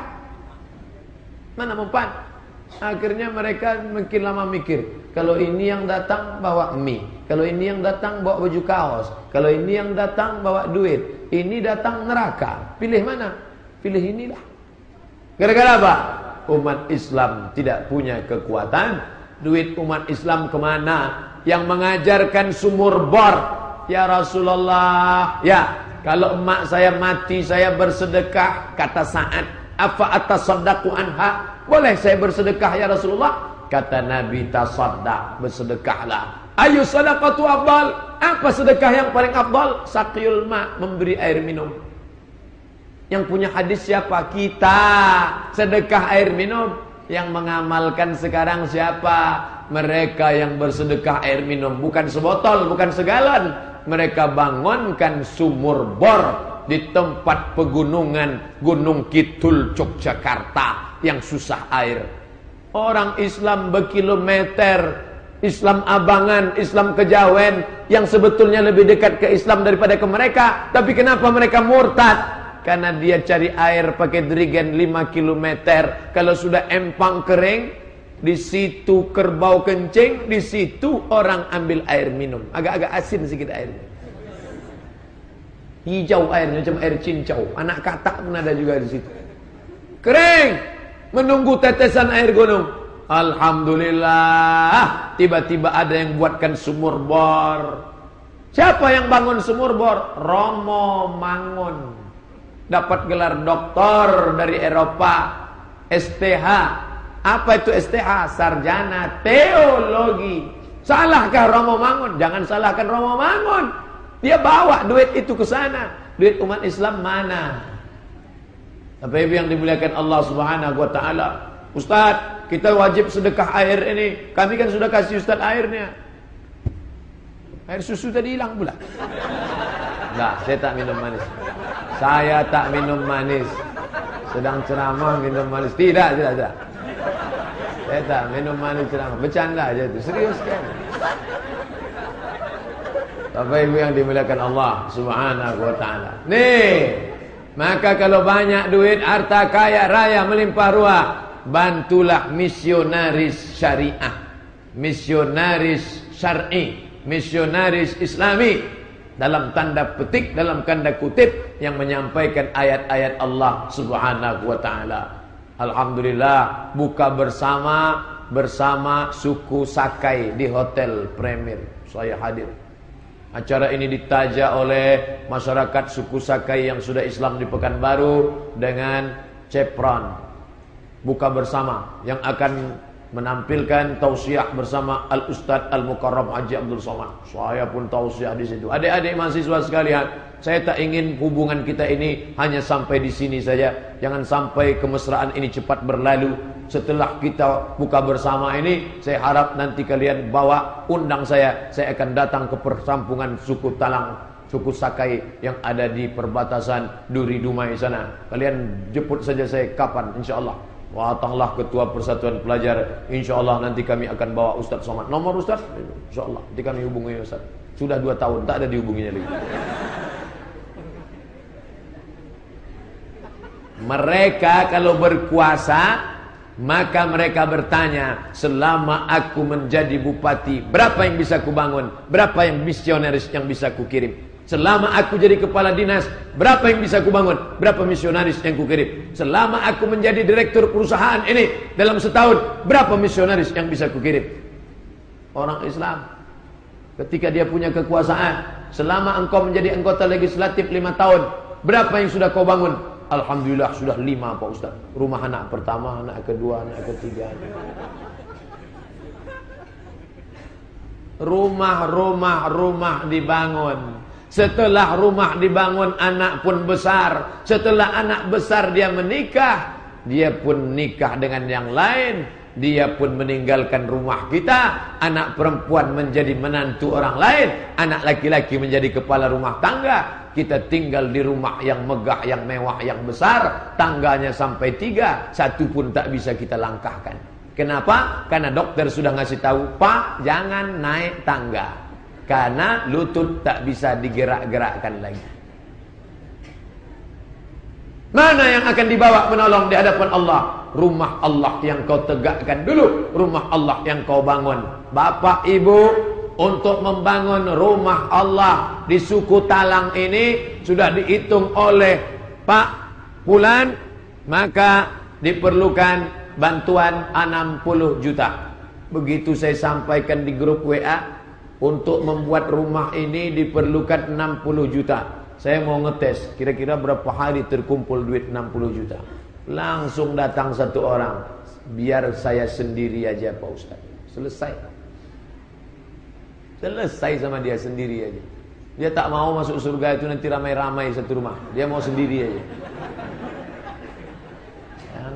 Mana mempan? Akhirnya mereka makin lama mikir, kalau ini yang datang bawa mie, kalau ini yang datang bawa baju kaos, kalau ini yang datang bawa duit, ini datang neraka. Pilih mana? Pilih inilah. Gara-gara apa? Umat Islam tidak punya kekuatan. Duit umat Islam ke mana? Yang mengajarkan sumur bor. Ya Rasulullah. Ya, kalau emak saya mati, saya bersedekah. Kata saat. Apa atas sodaku anha? Boleh saya bersedekah ya Rasulullah? Kata Nabi tasaddaq, bersedekahlah. Ayo sedekatu afdal. Apa sedekah yang paling afdal? Saqiyul ma, memberi air minum. Yang punya hadis siapa? Kita. Sedekah air minum. Yang mengamalkan sekarang siapa? Mereka yang bersedekah air minum. Bukan sebotol, bukan segalon. Mereka bangunkan sumur bor di tempat pegunungan Gunung Kidul Yogyakarta yang susah air. Orang Islam berkilometer, Islam abangan, Islam kejawen yang sebetulnya lebih dekat ke Islam daripada ke mereka, tapi kenapa mereka murtad? Karena dia cari air pakai dirigen 5 km. Kalau sudah empang kering, di situ kerbau kencing, di situ orang ambil air minum. Agak-agak asin sedikit airnya. Hijau airnya macam air cincau. Anak katak pun ada juga di situ. Kering menunggu tetesan air gunung. Alhamdulillah, tiba-tiba ada yang buatkan sumur bor. Siapa yang bangun sumur bor? Romo Mangun. Dapat gelar doktor dari Eropa. STH. Apa itu STH? Sarjana Teologi. Salahkah Romo Mangun? Jangan salahkan Romo Mangun. Dia bawa duit itu ke sana. Duit umat Islam mana? Ibu yang dimuliakan Allah Subhanahu wa taala. Ustaz, kita wajib sedekah air ini. Kami kan sudah kasih Ustaz airnya. Air susu tadi hilang pula. Enggak, saya tak minum manis. Saya tak minum manis. Sedang ceramah minum manis. Tidak, tidak, tidak. Saya tak minum manis ceramah. Bercanda aja itu. Serius kan? Bapak Ibu yang dimuliakan Allah Subhanahu wa taala. Nih, maka kalau banyak duit, harta kaya raya melimpah ruah, bantulah misionaris syariah, misionaris syar'i, misionaris islami dalam tanda petik, dalam tanda kutip yang menyampaikan ayat-ayat Allah Subhanahu wa taala. Alhamdulillah buka bersama bersama suku Sakai di Hotel Premier. Saya hadir. Acara ini ditaja oleh masyarakat suku Sakai yang sudah Islam di Pekanbaru dengan Cepron. Buka bersama yang akan menampilkan tausiah bersama Al Ustadz Al Mukarram Haji Abdul Somad. Saya pun tausiah di situ. Adik-adik mahasiswa sekalian, saya tak ingin hubungan kita ini hanya sampai di sini saja. Jangan sampai kemesraan ini cepat berlalu. Setelah kita buka bersama ini, saya harap nanti kalian bawa undang saya. Saya akan datang ke persampungan suku Talang, suku Sakai yang ada di perbatasan Duri Dumai sana. Kalian jemput saja saya kapan insya-Allah. Watanglah ketua persatuan pelajar. InsyaAllah nanti kami akan bawa Ustaz Somad. Nomor Ustaz? InsyaAllah. Nanti kami hubungi Ustaz. Sudah dua tahun, tak ada dihubunginya lagi. Mereka kalau berkuasa maka mereka bertanya, selama aku menjadi bupati, berapa yang bisa kubangun? Berapa yang misionaris yang bisa kukirim? Selama aku jadi kepala dinas, berapa yang bisa kubangun? Berapa misionaris yang kukirim? Selama aku menjadi direktur perusahaan ini dalam setahun, berapa misionaris yang bisa kukirim? Orang Islam ketika dia punya kekuasaan, selama engkau menjadi anggota legislatif lima tahun, berapa yang sudah kau bangun? Alhamdulillah sudah lima Pak Ustaz. Rumah anak pertama, anak kedua, anak ketiga. Rumah-rumah rumah dibangun. Setelah rumah dibangun anak pun besar. Setelah anak besar dia menikah. Dia pun nikah dengan yang lain. dia pun meninggalkan rumah kita, anak perempuan menjadi menantu orang lain, anak laki-laki menjadi kepala rumah tangga. Kita tinggal di rumah yang megah, yang mewah, yang besar, tangganya sampai tiga, satu pun tak bisa kita langkahkan. Kenapa? Karena dokter sudah ngasih tahu, Pak, jangan naik tangga. Karena lutut tak bisa digerak-gerakkan lagi. Mana yang akan dibawa menolong di hadapan Allah? Rumah Allah yang kau tegakkan dulu. Rumah Allah yang kau bangun. Bapak ibu, untuk membangun rumah Allah di suku Talang ini sudah dihitung oleh Pak Pulan. Maka diperlukan bantuan 60 juta. Begitu saya sampaikan di grup WA. Untuk membuat rumah ini diperlukan 60 juta. Saya mau ngetes kira-kira berapa hari terkumpul duit 60 juta. Langsung datang satu orang. Biar saya sendiri aja Pak Ustaz. Selesai. Selesai sama dia sendiri aja. Dia tak mau masuk surga itu nanti ramai-ramai satu rumah. Dia mau sendiri aja.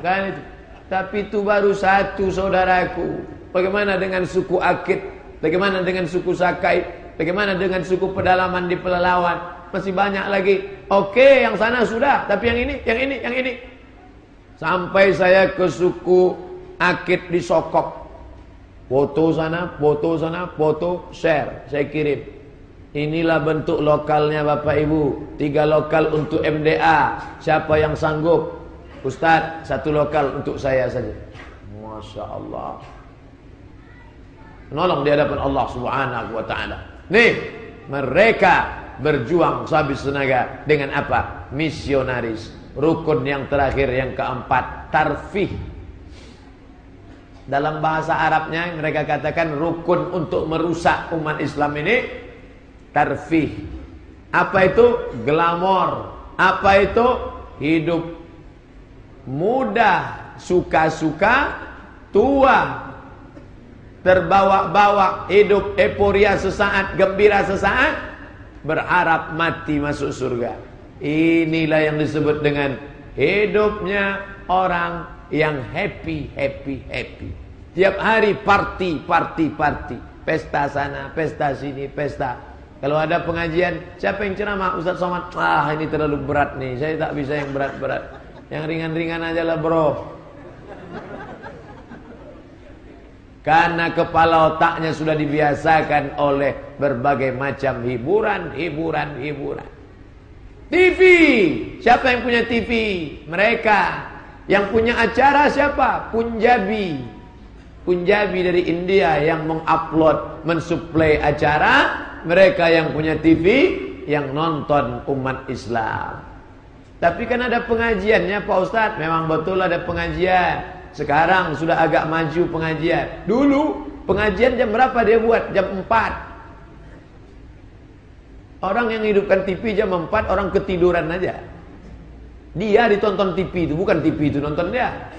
Kan. Tapi itu baru satu saudaraku. Bagaimana dengan suku Akid? Bagaimana dengan suku Sakai? Bagaimana dengan suku pedalaman di Pelalawan? masih banyak lagi. Oke, yang sana sudah, tapi yang ini, yang ini, yang ini. Sampai saya ke suku Akit di Sokok. Foto sana, foto sana, foto, share, saya kirim. Inilah bentuk lokalnya Bapak Ibu. Tiga lokal untuk MDA. Siapa yang sanggup? Ustaz, satu lokal untuk saya saja. Masya Allah. Nolong di hadapan Allah Subhanahu wa taala. Nih, mereka berjuang sehabis tenaga dengan apa? Misionaris. Rukun yang terakhir yang keempat, tarfih. Dalam bahasa Arabnya mereka katakan rukun untuk merusak umat Islam ini tarfih. Apa itu? Glamor. Apa itu? Hidup mudah, suka-suka, tua, terbawa-bawa, hidup euforia sesaat, gembira sesaat, berharap mati masuk surga. Inilah yang disebut dengan hidupnya orang yang happy, happy, happy. Tiap hari party, party, party. Pesta sana, pesta sini, pesta. Kalau ada pengajian, siapa yang ceramah? Ustaz Somad. Ah, ini terlalu berat nih. Saya tak bisa yang berat-berat. Yang ringan-ringan aja lah, bro. Karena kepala otaknya sudah dibiasakan oleh berbagai macam hiburan, hiburan, hiburan. TV. Siapa yang punya TV? Mereka. Yang punya acara siapa? Punjabi. Punjabi dari India yang mengupload, mensuplai acara. Mereka yang punya TV, yang nonton umat Islam. Tapi kan ada pengajiannya Pak Ustadz. Memang betul ada pengajian. Sekarang sudah agak maju pengajian. Dulu pengajian jam berapa dia buat? Jam 4. Orang yang hidupkan TV jam 4 orang ketiduran aja. Dia ditonton TV itu, bukan TV itu nonton dia.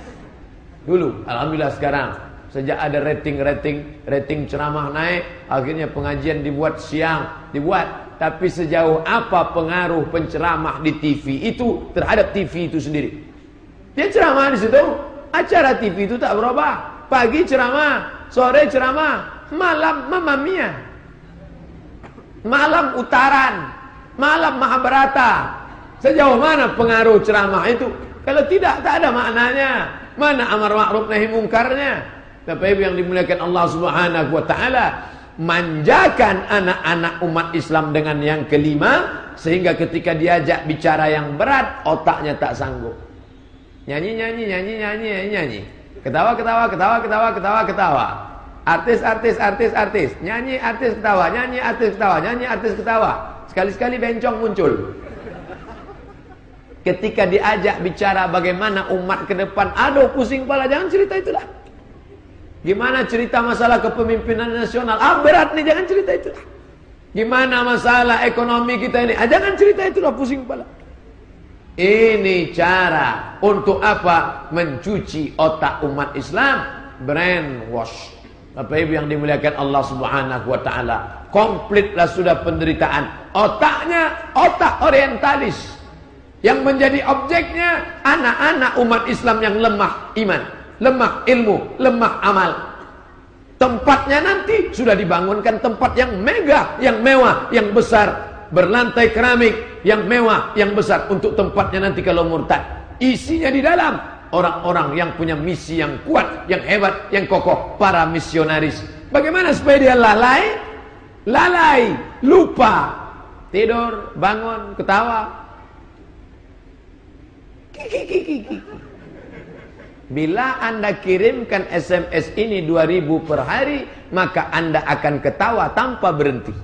Dulu, alhamdulillah sekarang sejak ada rating-rating, rating ceramah naik, akhirnya pengajian dibuat siang, dibuat. Tapi sejauh apa pengaruh penceramah di TV itu terhadap TV itu sendiri? Dia ceramah di situ, Acara TV itu tak berubah. Pagi ceramah, sore ceramah, malam mamamia. Malam utaran, malam Mahabharata. Sejauh mana pengaruh ceramah itu? Kalau tidak, tak ada maknanya. Mana amar ma'ruf nahi mungkarnya? Ibu yang dimuliakan Allah Subhanahu wa taala, manjakan anak-anak umat Islam dengan yang kelima sehingga ketika diajak bicara yang berat otaknya tak sanggup. Nyanyi, nyanyi, nyanyi, nyanyi, nyanyi, nyanyi. Ketawa, ketawa, ketawa, ketawa, ketawa, ketawa. Artis, artis, artis, artis. Nyanyi, artis, ketawa. Nyanyi, artis, ketawa. Nyanyi, artis, ketawa. Sekali-sekali bencong muncul. Ketika diajak bicara bagaimana umat ke depan. Aduh, pusing kepala. Jangan cerita itulah. Gimana cerita masalah kepemimpinan nasional? Ah, berat nih. Jangan cerita itulah. Gimana masalah ekonomi kita ini? Ah, jangan cerita itulah. Pusing kepala. Ini cara untuk apa? Mencuci otak umat Islam. Brainwash. Bapak Ibu yang dimuliakan Allah Subhanahu wa taala. Komplitlah sudah penderitaan. Otaknya otak orientalis. Yang menjadi objeknya anak-anak umat Islam yang lemah iman. lemah ilmu, lemah amal. Tempatnya nanti sudah dibangunkan tempat yang megah, yang mewah, yang besar. Berlantai keramik yang mewah, yang besar. Untuk tempatnya nanti kalau murtad. Isinya di dalam. Orang-orang yang punya misi yang kuat, yang hebat, yang kokoh. Para misionaris. Bagaimana supaya dia lalai? Lalai, lupa. Tidur, bangun, ketawa. Bila anda kirimkan SMS ini 2000 per hari, maka anda akan ketawa tanpa berhenti.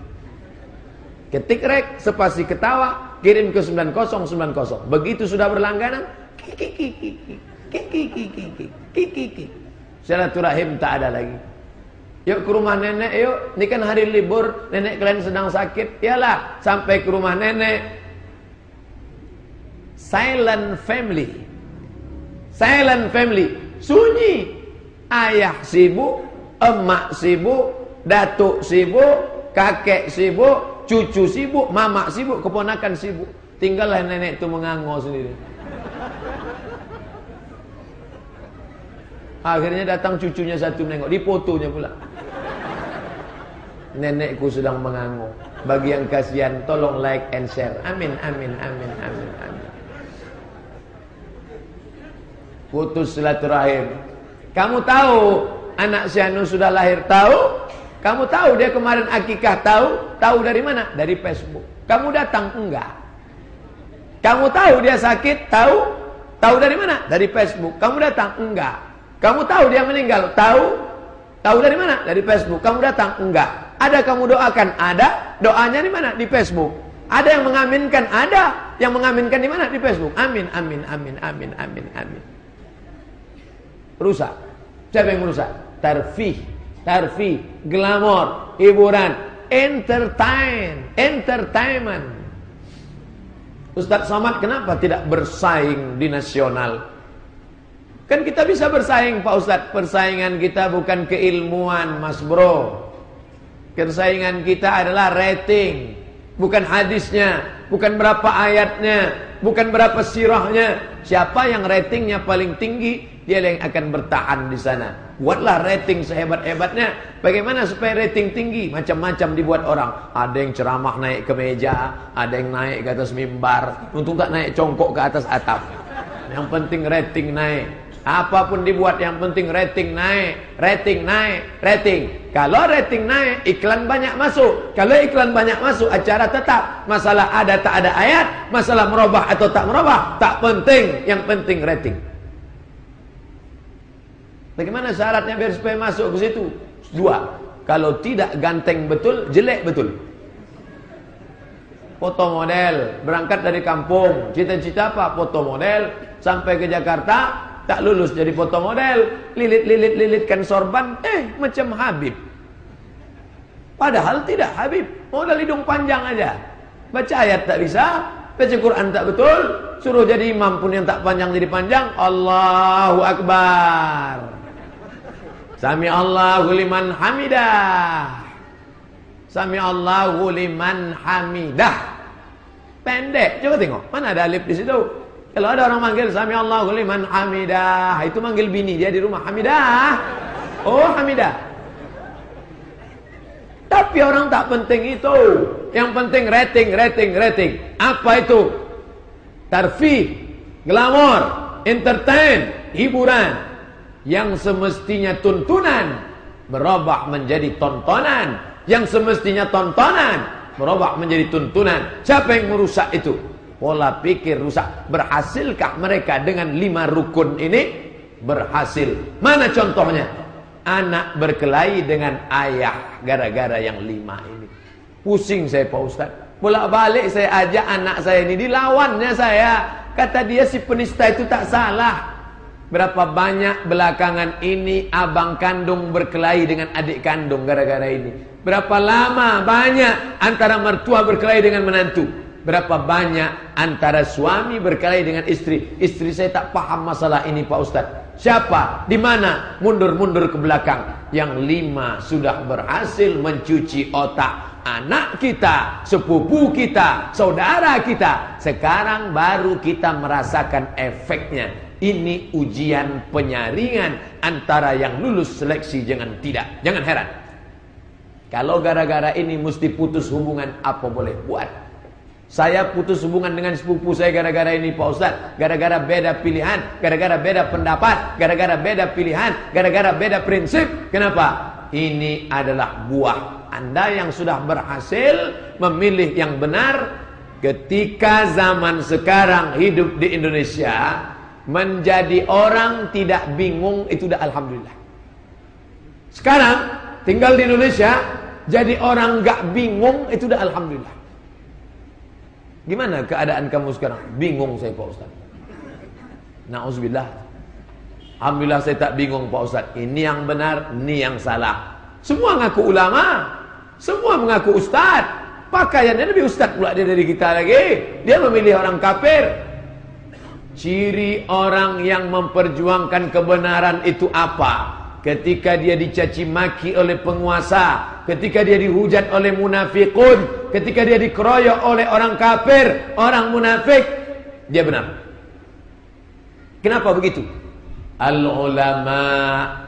Ketik rek, spasi ketawa, kirim ke 9090. Begitu sudah berlangganan, Silaturahim tak ada lagi. Yuk ke rumah nenek yuk. Ini kan hari libur, nenek kalian sedang sakit. Yalah, sampai ke rumah nenek. Silent family. Silent family. Sunyi. Ayah sibuk, emak sibuk, datuk sibuk, kakek sibuk, cucu sibuk, mama sibuk, keponakan sibuk. Tinggallah nenek itu menganggo sendiri. Akhirnya datang cucunya satu menengok, dipotonya pula. Nenekku sedang menganggo. Bagi yang kasihan, tolong like and share. Amin, amin, amin, amin, amin. Putus silaturahim. Kamu tahu anak si Anu sudah lahir tahu? Kamu tahu dia kemarin akikah tahu? Tahu dari mana? Dari Facebook. Kamu datang enggak? Kamu tahu dia sakit? Tahu? Tahu dari mana? Dari Facebook. Kamu datang enggak? Kamu tahu dia meninggal? Tahu? Tahu dari mana? Dari Facebook. Kamu datang enggak? Ada kamu doakan? Ada. Doanya di mana? Di Facebook. Ada yang mengaminkan? Ada. Yang mengaminkan di mana? Di Facebook. Amin, amin, amin, amin, amin, amin rusak. Siapa yang merusak? Tarfih, tarfih, glamor, hiburan, entertain, entertainment. Ustaz Somad kenapa tidak bersaing di nasional? Kan kita bisa bersaing Pak Ustaz. Persaingan kita bukan keilmuan Mas Bro. Persaingan kita adalah rating. Bukan hadisnya. Bukan berapa ayatnya. Bukan berapa sirahnya. Siapa yang ratingnya paling tinggi dia yang akan bertahan di sana. Buatlah rating sehebat-hebatnya. Bagaimana supaya rating tinggi? Macam-macam dibuat orang. Ada yang ceramah naik ke meja, ada yang naik ke atas mimbar. Untung tak naik congkok ke atas atap. Yang penting rating naik. Apa pun dibuat yang penting rating naik, rating naik, rating. Kalau rating naik, iklan banyak masuk. Kalau iklan banyak masuk, acara tetap. Masalah ada tak ada ayat, masalah merubah atau tak merubah, tak penting. Yang penting rating. Bagaimana syaratnya biar supaya masuk ke situ? Dua. Kalau tidak ganteng betul, jelek betul. Foto model, berangkat dari kampung, cita-cita apa? Foto model, sampai ke Jakarta, tak lulus jadi foto model, lilit-lilit-lilitkan sorban, eh macam Habib. Padahal tidak Habib, modal hidung panjang aja. Baca ayat tak bisa, baca Quran tak betul, suruh jadi imam pun yang tak panjang jadi panjang, Allahu Akbar. Sami Allahu liman hamidah. Sami Allahu liman hamidah. Pendek. Coba tengok. Mana ada alif di situ? Kalau ada orang manggil Sami Allahu liman hamidah. Itu manggil bini dia di rumah. Hamidah. Oh hamidah. Tapi orang tak penting itu. Yang penting rating, rating, rating. Apa itu? Tarfi, glamor, entertain, hiburan yang semestinya tuntunan berubah menjadi tontonan. Yang semestinya tontonan berubah menjadi tuntunan. Siapa yang merusak itu? Pola pikir rusak. Berhasilkah mereka dengan lima rukun ini? Berhasil. Mana contohnya? Anak berkelahi dengan ayah gara-gara yang lima ini. Pusing saya Pak Ustaz. Bolak balik saya ajak anak saya ini. Dilawannya saya. Kata dia si penista itu tak salah Berapa banyak belakangan ini abang kandung berkelahi dengan adik kandung gara-gara ini. Berapa lama banyak antara mertua berkelahi dengan menantu. Berapa banyak antara suami berkelahi dengan istri. Istri saya tak paham masalah ini Pak Ustaz. Siapa? Di mana? Mundur-mundur ke belakang. Yang lima sudah berhasil mencuci otak anak kita, sepupu kita, saudara kita. Sekarang baru kita merasakan efeknya. Ini ujian penyaringan antara yang lulus seleksi dengan tidak. Jangan heran. Kalau gara-gara ini mesti putus hubungan, apa boleh buat? Saya putus hubungan dengan sepupu saya gara-gara ini Pak Ustaz. Gara-gara beda pilihan, gara-gara beda pendapat, gara-gara beda pilihan, gara-gara beda prinsip. Kenapa? Ini adalah buah. Anda yang sudah berhasil memilih yang benar ketika zaman sekarang hidup di Indonesia menjadi orang tidak bingung itu udah alhamdulillah. Sekarang tinggal di Indonesia jadi orang gak bingung itu udah alhamdulillah. Gimana keadaan kamu sekarang? Bingung saya Pak Ustaz. Nauzubillah. Alhamdulillah saya tak bingung Pak Ustaz. Ini yang benar, ini yang salah. Semua mengaku ulama. Semua mengaku ustaz. Pakaiannya lebih ustaz pula dia dari kita lagi. Dia memilih orang kafir. Ciri orang yang memperjuangkan kebenaran itu apa? Ketika dia dicaci maki oleh penguasa, ketika dia dihujat oleh munafikun, ketika dia dikeroyok oleh orang kafir, orang munafik, dia benar. Kenapa begitu? Al ulama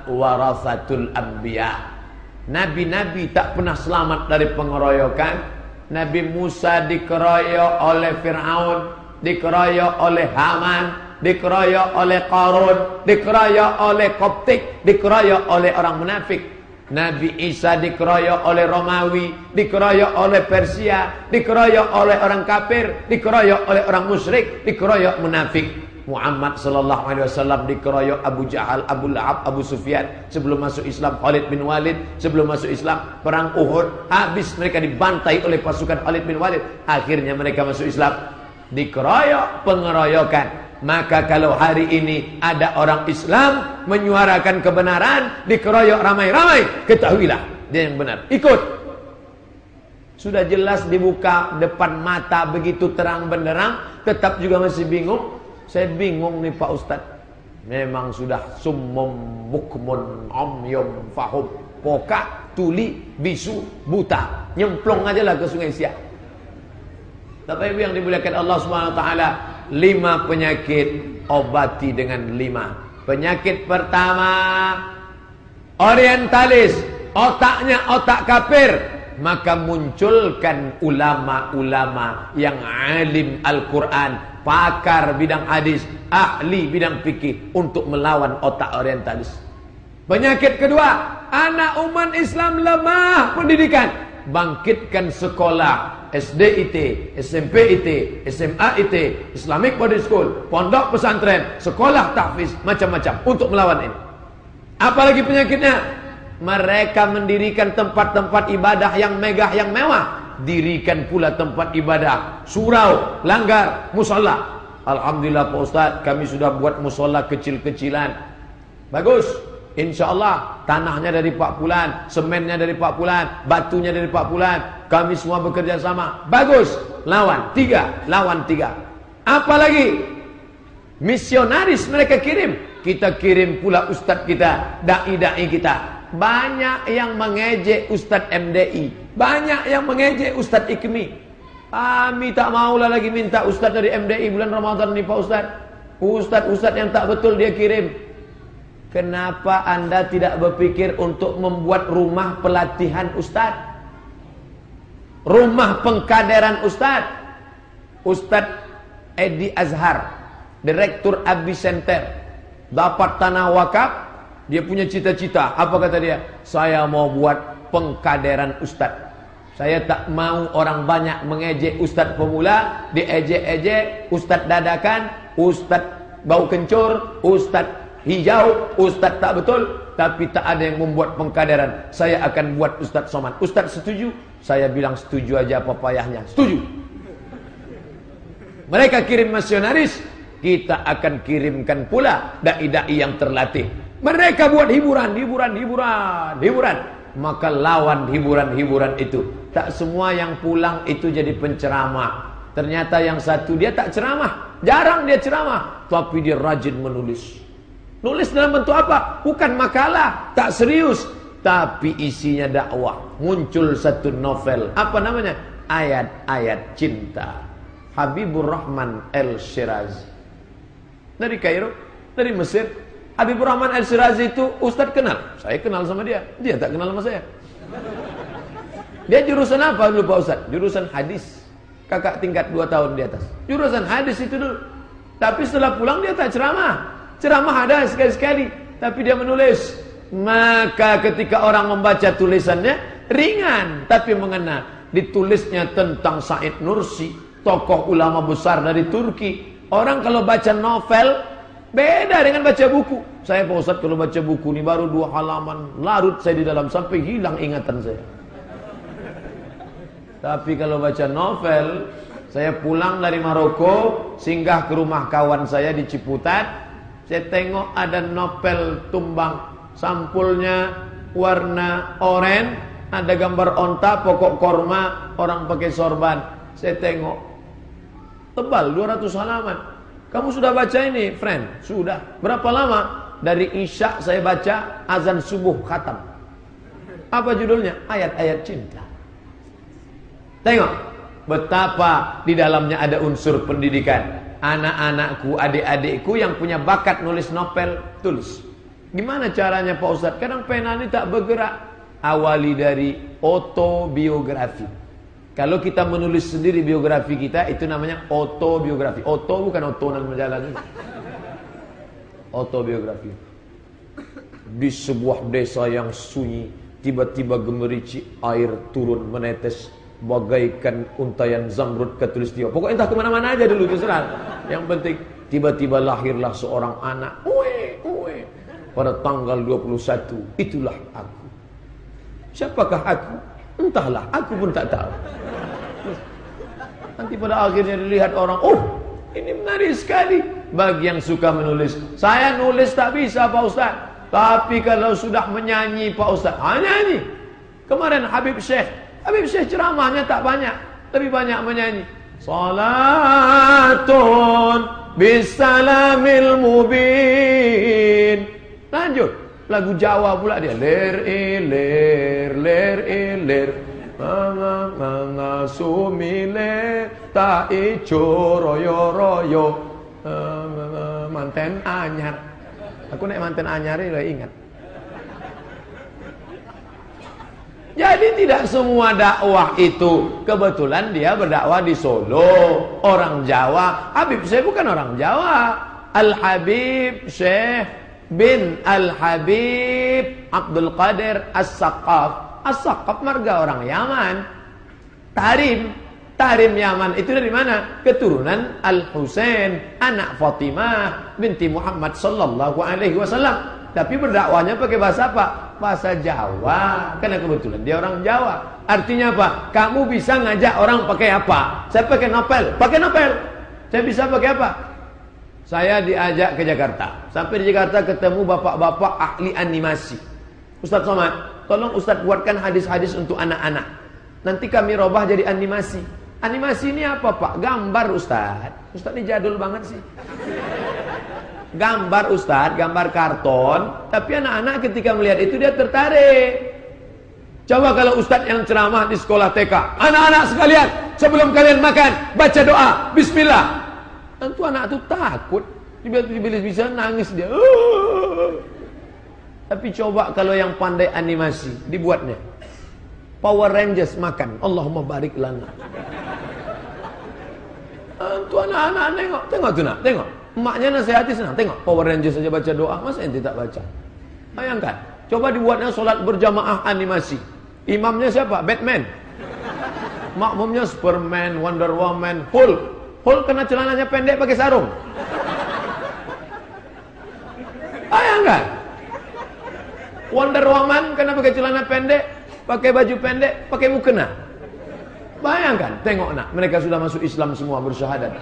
warasatul anbiya. Nabi-nabi tak pernah selamat dari pengeroyokan. Nabi Musa dikeroyok oleh Fir'aun, dikeroyok oleh Haman, dikeroyok oleh Qarun, dikeroyok oleh Koptik, dikeroyok oleh orang munafik. Nabi Isa dikeroyok oleh Romawi, dikeroyok oleh Persia, dikeroyok oleh orang kafir, dikeroyok oleh orang musyrik, dikeroyok munafik. Muhammad sallallahu alaihi wasallam dikeroyok Abu Jahal, Abu Lahab, Abu Sufyan sebelum masuk Islam Khalid bin Walid sebelum masuk Islam perang Uhud habis mereka dibantai oleh pasukan Khalid bin Walid akhirnya mereka masuk Islam dikeroyok pengeroyokan maka kalau hari ini ada orang Islam menyuarakan kebenaran, dikeroyok ramai-ramai, ketahuilah dia yang benar. Ikut. Sudah jelas dibuka depan mata begitu terang benderang, tetap juga masih bingung. Saya bingung nih Pak Ustaz. Memang sudah summum bukmun omyum fahum. Pokak, tuli, bisu, buta. Nyemplung aja lah ke sungai Siak. Bapak Ibu yang dimuliakan Allah Subhanahu wa taala, lima penyakit obati dengan lima. Penyakit pertama orientalis, otaknya otak kafir, maka munculkan ulama-ulama yang alim Al-Qur'an, pakar bidang hadis, ahli bidang fikih untuk melawan otak orientalis. Penyakit kedua, anak umat Islam lemah pendidikan, bangkitkan sekolah SD IT, SMP IT, SMA IT, Islamic Body School, pondok pesantren, sekolah tahfiz, macam-macam untuk melawan ini. Apalagi penyakitnya? Mereka mendirikan tempat-tempat ibadah yang megah, yang mewah. Dirikan pula tempat ibadah, surau, langgar, musola. Alhamdulillah Pak Ustaz, kami sudah buat musola kecil-kecilan. Bagus. Insya Allah tanahnya dari Pak Pulan, semennya dari Pak Pulan, batunya dari Pak Pulan. Kami semua bekerja sama. Bagus. Lawan tiga, lawan tiga. Apalagi misionaris mereka kirim. Kita kirim pula ustadz kita, dai-dai kita. Banyak yang mengejek ustadz MDI. Banyak yang mengejek ustadz IKMI. Kami tak maulah lagi minta ustadz dari MDI bulan Ramadan ni Pak Ustadz. Ustadz-ustadz yang tak betul dia kirim. Kenapa anda tidak berpikir untuk membuat rumah pelatihan Ustaz? Rumah pengkaderan Ustaz. Ustaz Edi Azhar, Direktur Abi Center, dapat tanah wakaf, dia punya cita-cita. Apa kata dia? Saya mau buat pengkaderan Ustaz. Saya tak mau orang banyak mengejek Ustaz pemula, diejek-ejek, Ustaz dadakan, Ustaz bau kencur, Ustaz hijau, ustaz tak betul, tapi tak ada yang membuat pengkaderan. Saya akan buat ustaz soman. Ustaz setuju? Saya bilang setuju aja apa payahnya. Setuju. Mereka kirim misionaris, kita akan kirimkan pula dai-dai yang terlatih. Mereka buat hiburan, hiburan, hiburan, hiburan. Maka lawan hiburan-hiburan itu. Tak semua yang pulang itu jadi penceramah. Ternyata yang satu dia tak ceramah. Jarang dia ceramah. Tapi dia rajin menulis. Nulis dalam bentuk apa? Bukan makalah, tak serius, tapi isinya dakwah. Muncul satu novel, apa namanya? Ayat-ayat cinta. Habibur Rahman El Shiraz. Dari Kairo, dari Mesir. Habib Rahman Al-Sirazi itu Ustadz kenal. Saya kenal sama dia. Dia tak kenal sama saya. Dia jurusan apa dulu Pak Ustadz? Jurusan hadis. Kakak tingkat 2 tahun di atas. Jurusan hadis itu dulu. Tapi setelah pulang dia tak ceramah. Ceramah ada sekali-sekali. Tapi dia menulis. Maka ketika orang membaca tulisannya, ringan tapi mengena. Ditulisnya tentang Said Nursi, tokoh ulama besar dari Turki. Orang kalau baca novel, Beda dengan baca buku. Saya Pak Ustaz kalau baca buku ini baru dua halaman. Larut saya di dalam sampai hilang ingatan saya. Tapi kalau baca novel, saya pulang dari Maroko, singgah ke rumah kawan saya di Ciputat. Saya tengok ada novel tumbang. Sampulnya warna oranye, ada gambar onta, pokok korma, orang pakai sorban. Saya tengok. Tebal 200 halaman. Kamu sudah baca ini, friend? Sudah. Berapa lama? Dari Isya saya baca azan subuh khatam. Apa judulnya? Ayat-ayat cinta. Tengok betapa di dalamnya ada unsur pendidikan. Anak-anakku, adik-adikku yang punya bakat nulis novel, tulis. Gimana caranya Pak Ustadz? Kadang pena ini tak bergerak. Awali dari autobiografi. Kalau kita menulis sendiri biografi kita itu namanya autobiografi. Auto bukan auto nama jalan. Autobiografi. Di sebuah desa yang sunyi, tiba-tiba gemerici air turun menetes bagaikan untayan zamrud ketulis dia. Pokoknya entah ke mana-mana aja dulu terserah. Yang penting tiba-tiba lahirlah seorang anak. Uwe, uwe. Pada tanggal 21 itulah aku. Siapakah aku? Entahlah, aku pun tak tahu. Nanti pada akhirnya dilihat orang, oh ini menarik sekali. Bagi yang suka menulis, saya nulis tak bisa Pak Ustaz. Tapi kalau sudah menyanyi Pak Ustaz, ah nyanyi. Kemarin Habib Syekh, Habib Syekh ceramahnya tak banyak, lebih banyak menyanyi. Salatun bisalamil mubin. Lanjut, lagu Jawa pula dia. Ler iler, ler iler. Manga manga sumile ta ijo royo royo manten anyar. Aku naik manten anyar ini ingat. Jadi tidak semua dakwah itu kebetulan dia berdakwah di Solo, orang Jawa. Habib saya bukan orang Jawa. Al Habib Syekh bin Al Habib Abdul Qadir As-Saqaf As-Saqaf marga orang Yaman. Tarim, Tarim Yaman itu dari mana? Keturunan Al-Husain, anak Fatimah binti Muhammad sallallahu alaihi wasallam. Tapi berdakwahnya pakai bahasa apa? Bahasa Jawa. Karena kebetulan dia orang Jawa. Artinya apa? Kamu bisa ngajak orang pakai apa? Saya pakai novel. Pakai novel. Saya bisa pakai apa? Saya diajak ke Jakarta. Sampai di Jakarta ketemu bapak-bapak ahli animasi. Ustaz Somad, Tolong Ustadz buatkan hadis-hadis untuk anak-anak. Nanti kami robah jadi animasi. Animasi ini apa Pak? Gambar Ustadz. Ustadz ini jadul banget sih. Gambar Ustadz, gambar karton. Tapi anak-anak ketika melihat itu dia tertarik. Coba kalau Ustadz yang ceramah di sekolah TK. Anak-anak sekalian, sebelum kalian makan, baca doa. Bismillah. Tentu anak itu takut. Tiba-tiba bisa nangis dia. Tapi coba kalau yang pandai animasi dibuatnya. Power Rangers makan. Allahumma barik lana. Tuh anak-anak tengok, tengok tuh nak, tengok. Emaknya nasihati senang, tengok. Power Rangers saja baca doa, masa ente tak baca? Bayangkan, coba dibuatnya solat berjamaah animasi. Imamnya siapa? Batman. Makmumnya Superman, Wonder Woman, Hulk. Hulk kena celananya pendek pakai sarung. Bayangkan. Wonder Woman karena pakai celana pendek, pakai baju pendek, pakai mukena. Bayangkan, tengok nak, mereka sudah masuk Islam semua bersyahadat.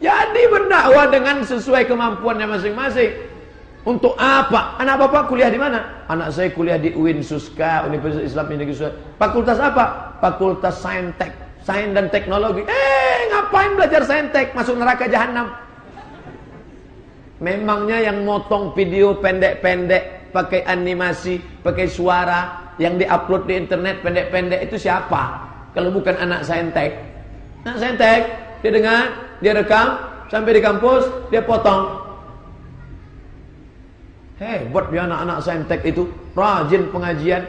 Jadi berdakwah dengan sesuai kemampuannya masing-masing. Untuk apa? Anak bapak kuliah di mana? Anak saya kuliah di UIN Suska, Universitas Islam Indonesia. Fakultas apa? Fakultas Saintek, Sains dan Teknologi. Eh, ngapain belajar Saintek? Masuk neraka jahanam. Memangnya yang motong video pendek-pendek pakai animasi, pakai suara yang diupload di internet pendek-pendek itu siapa? Kalau bukan anak saintek. Anak saintek, dia dengar, dia rekam, Sampai di kampus, dia potong. Hebat dia anak-anak saintek itu. Rajin pengajian.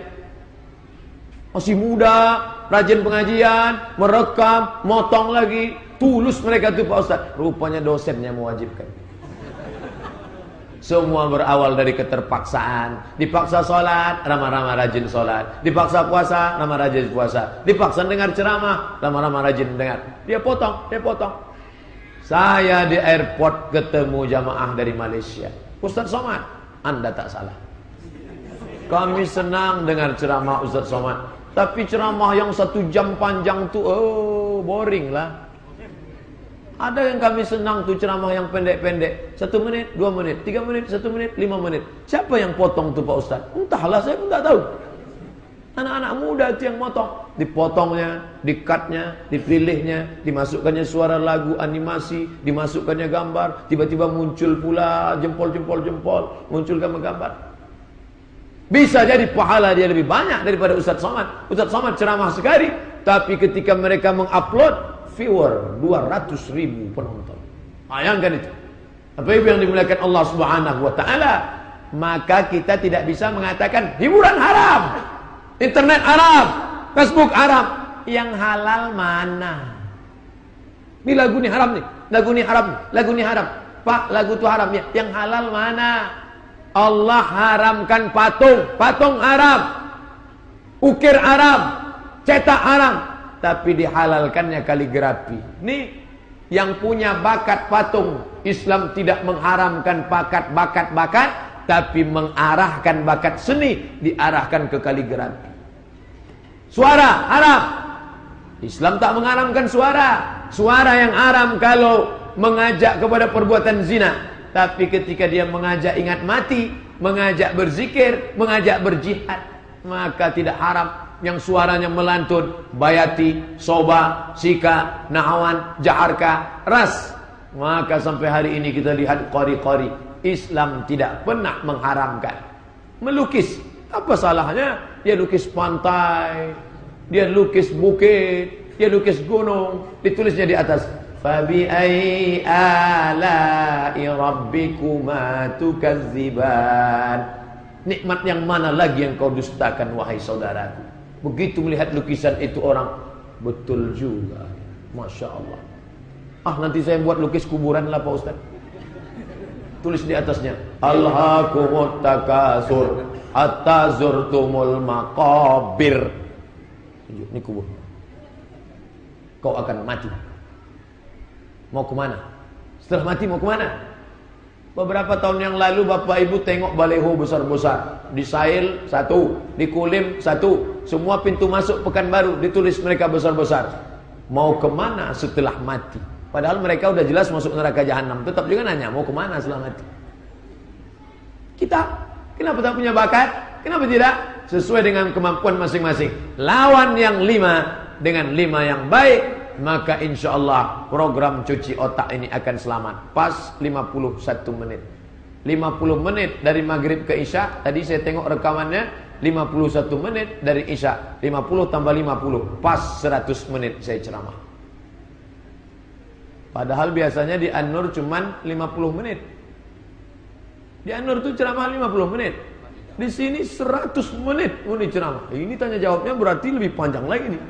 Masih muda, rajin pengajian, merekam, motong lagi. Tulus mereka tuh Pak Ustaz. Rupanya dosennya mewajibkan. Semua berawal dari keterpaksaan. Dipaksa sholat, ramah-ramah rajin sholat. Dipaksa puasa, ramah rajin puasa. Dipaksa dengar ceramah, ramah-ramah rajin dengar. Dia potong, dia potong. Saya di airport ketemu jamaah dari Malaysia. Ustaz Somad, Anda tak salah. Kami senang dengar ceramah Ustaz Somad. Tapi ceramah yang satu jam panjang tu, oh boring lah. Ada yang kami senang tuh ceramah yang pendek-pendek. Satu menit, dua menit, tiga menit, satu menit, lima menit. Siapa yang potong tuh Pak Ustaz? Entahlah, saya pun tak tahu. Anak-anak muda itu yang potong. Dipotongnya, dikatnya, dipilihnya, dimasukkannya suara lagu, animasi, dimasukkannya gambar. Tiba-tiba muncul pula jempol-jempol jempol, muncul gambar-gambar. Bisa jadi pahala dia lebih banyak daripada Ustaz Somad. Ustaz Somad ceramah sekali. Tapi ketika mereka mengupload, viewer 200 ribu penonton. Bayangkan itu. Apa itu yang dimuliakan Allah Subhanahu wa taala? Maka kita tidak bisa mengatakan hiburan haram. Internet haram, Facebook haram. Yang halal mana? Ini lagu ini haram nih. Lagu ini haram, lagu ini haram. Pak, lagu itu haram ya. Yang halal mana? Allah haramkan patung, patung haram. Ukir haram, cetak haram tapi dihalalkannya kaligrafi. Ini yang punya bakat patung. Islam tidak mengharamkan bakat bakat-bakat, tapi mengarahkan bakat seni diarahkan ke kaligrafi. Suara haram. Islam tak mengharamkan suara. Suara yang haram kalau mengajak kepada perbuatan zina. Tapi ketika dia mengajak ingat mati, mengajak berzikir, mengajak berjihad, maka tidak haram yang suaranya melantun Bayati, Soba, Sika, Nahawan, Jaharka, Ras. Maka sampai hari ini kita lihat kori-kori Islam tidak pernah mengharamkan. Melukis. Apa salahnya? Dia lukis pantai dia lukis bukit dia lukis gunung ditulisnya di atas. Ai ala'i rabbikuma tukazziban nikmat yang mana lagi yang kau dustakan wahai saudaraku Begitu melihat lukisan itu orang betul juga. Masya Allah. Ah nanti saya buat lukis kuburan lah Pak Ustaz. Tulis di atasnya. Alhaqumut takasur hatta zurtumul maqabir. Ini kubur. Kau akan mati. Mau ke mana? Setelah mati mau ke mana? Beberapa tahun yang lalu Bapak Ibu tengok baleho besar-besar. Di Sail satu, di Kulim satu. Semua pintu masuk Pekanbaru ditulis mereka besar-besar. Mau ke mana setelah mati? Padahal mereka udah jelas masuk neraka jahanam. Tetap juga nanya mau ke mana setelah mati? Kita, kenapa tak punya bakat? Kenapa tidak? Sesuai dengan kemampuan masing-masing. Lawan yang lima dengan lima yang baik maka insya Allah program cuci otak ini akan selamat. Pas 51 menit. 50 menit dari maghrib ke isya. Tadi saya tengok rekamannya. 51 menit dari isya. 50 tambah 50. Pas 100 menit saya ceramah. Padahal biasanya di An-Nur cuman 50 menit. Di An-Nur itu ceramah 50 menit. Di sini 100 menit ini ceramah. Ini tanya jawabnya berarti lebih panjang lagi nih.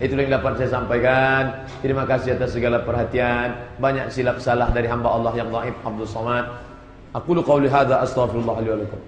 Itu yang dapat saya sampaikan. Terima kasih atas segala perhatian. Banyak silap salah dari hamba Allah yang dhaif Abdul Somad. Aku lu qauli hadza astaghfirullah li wa lakum.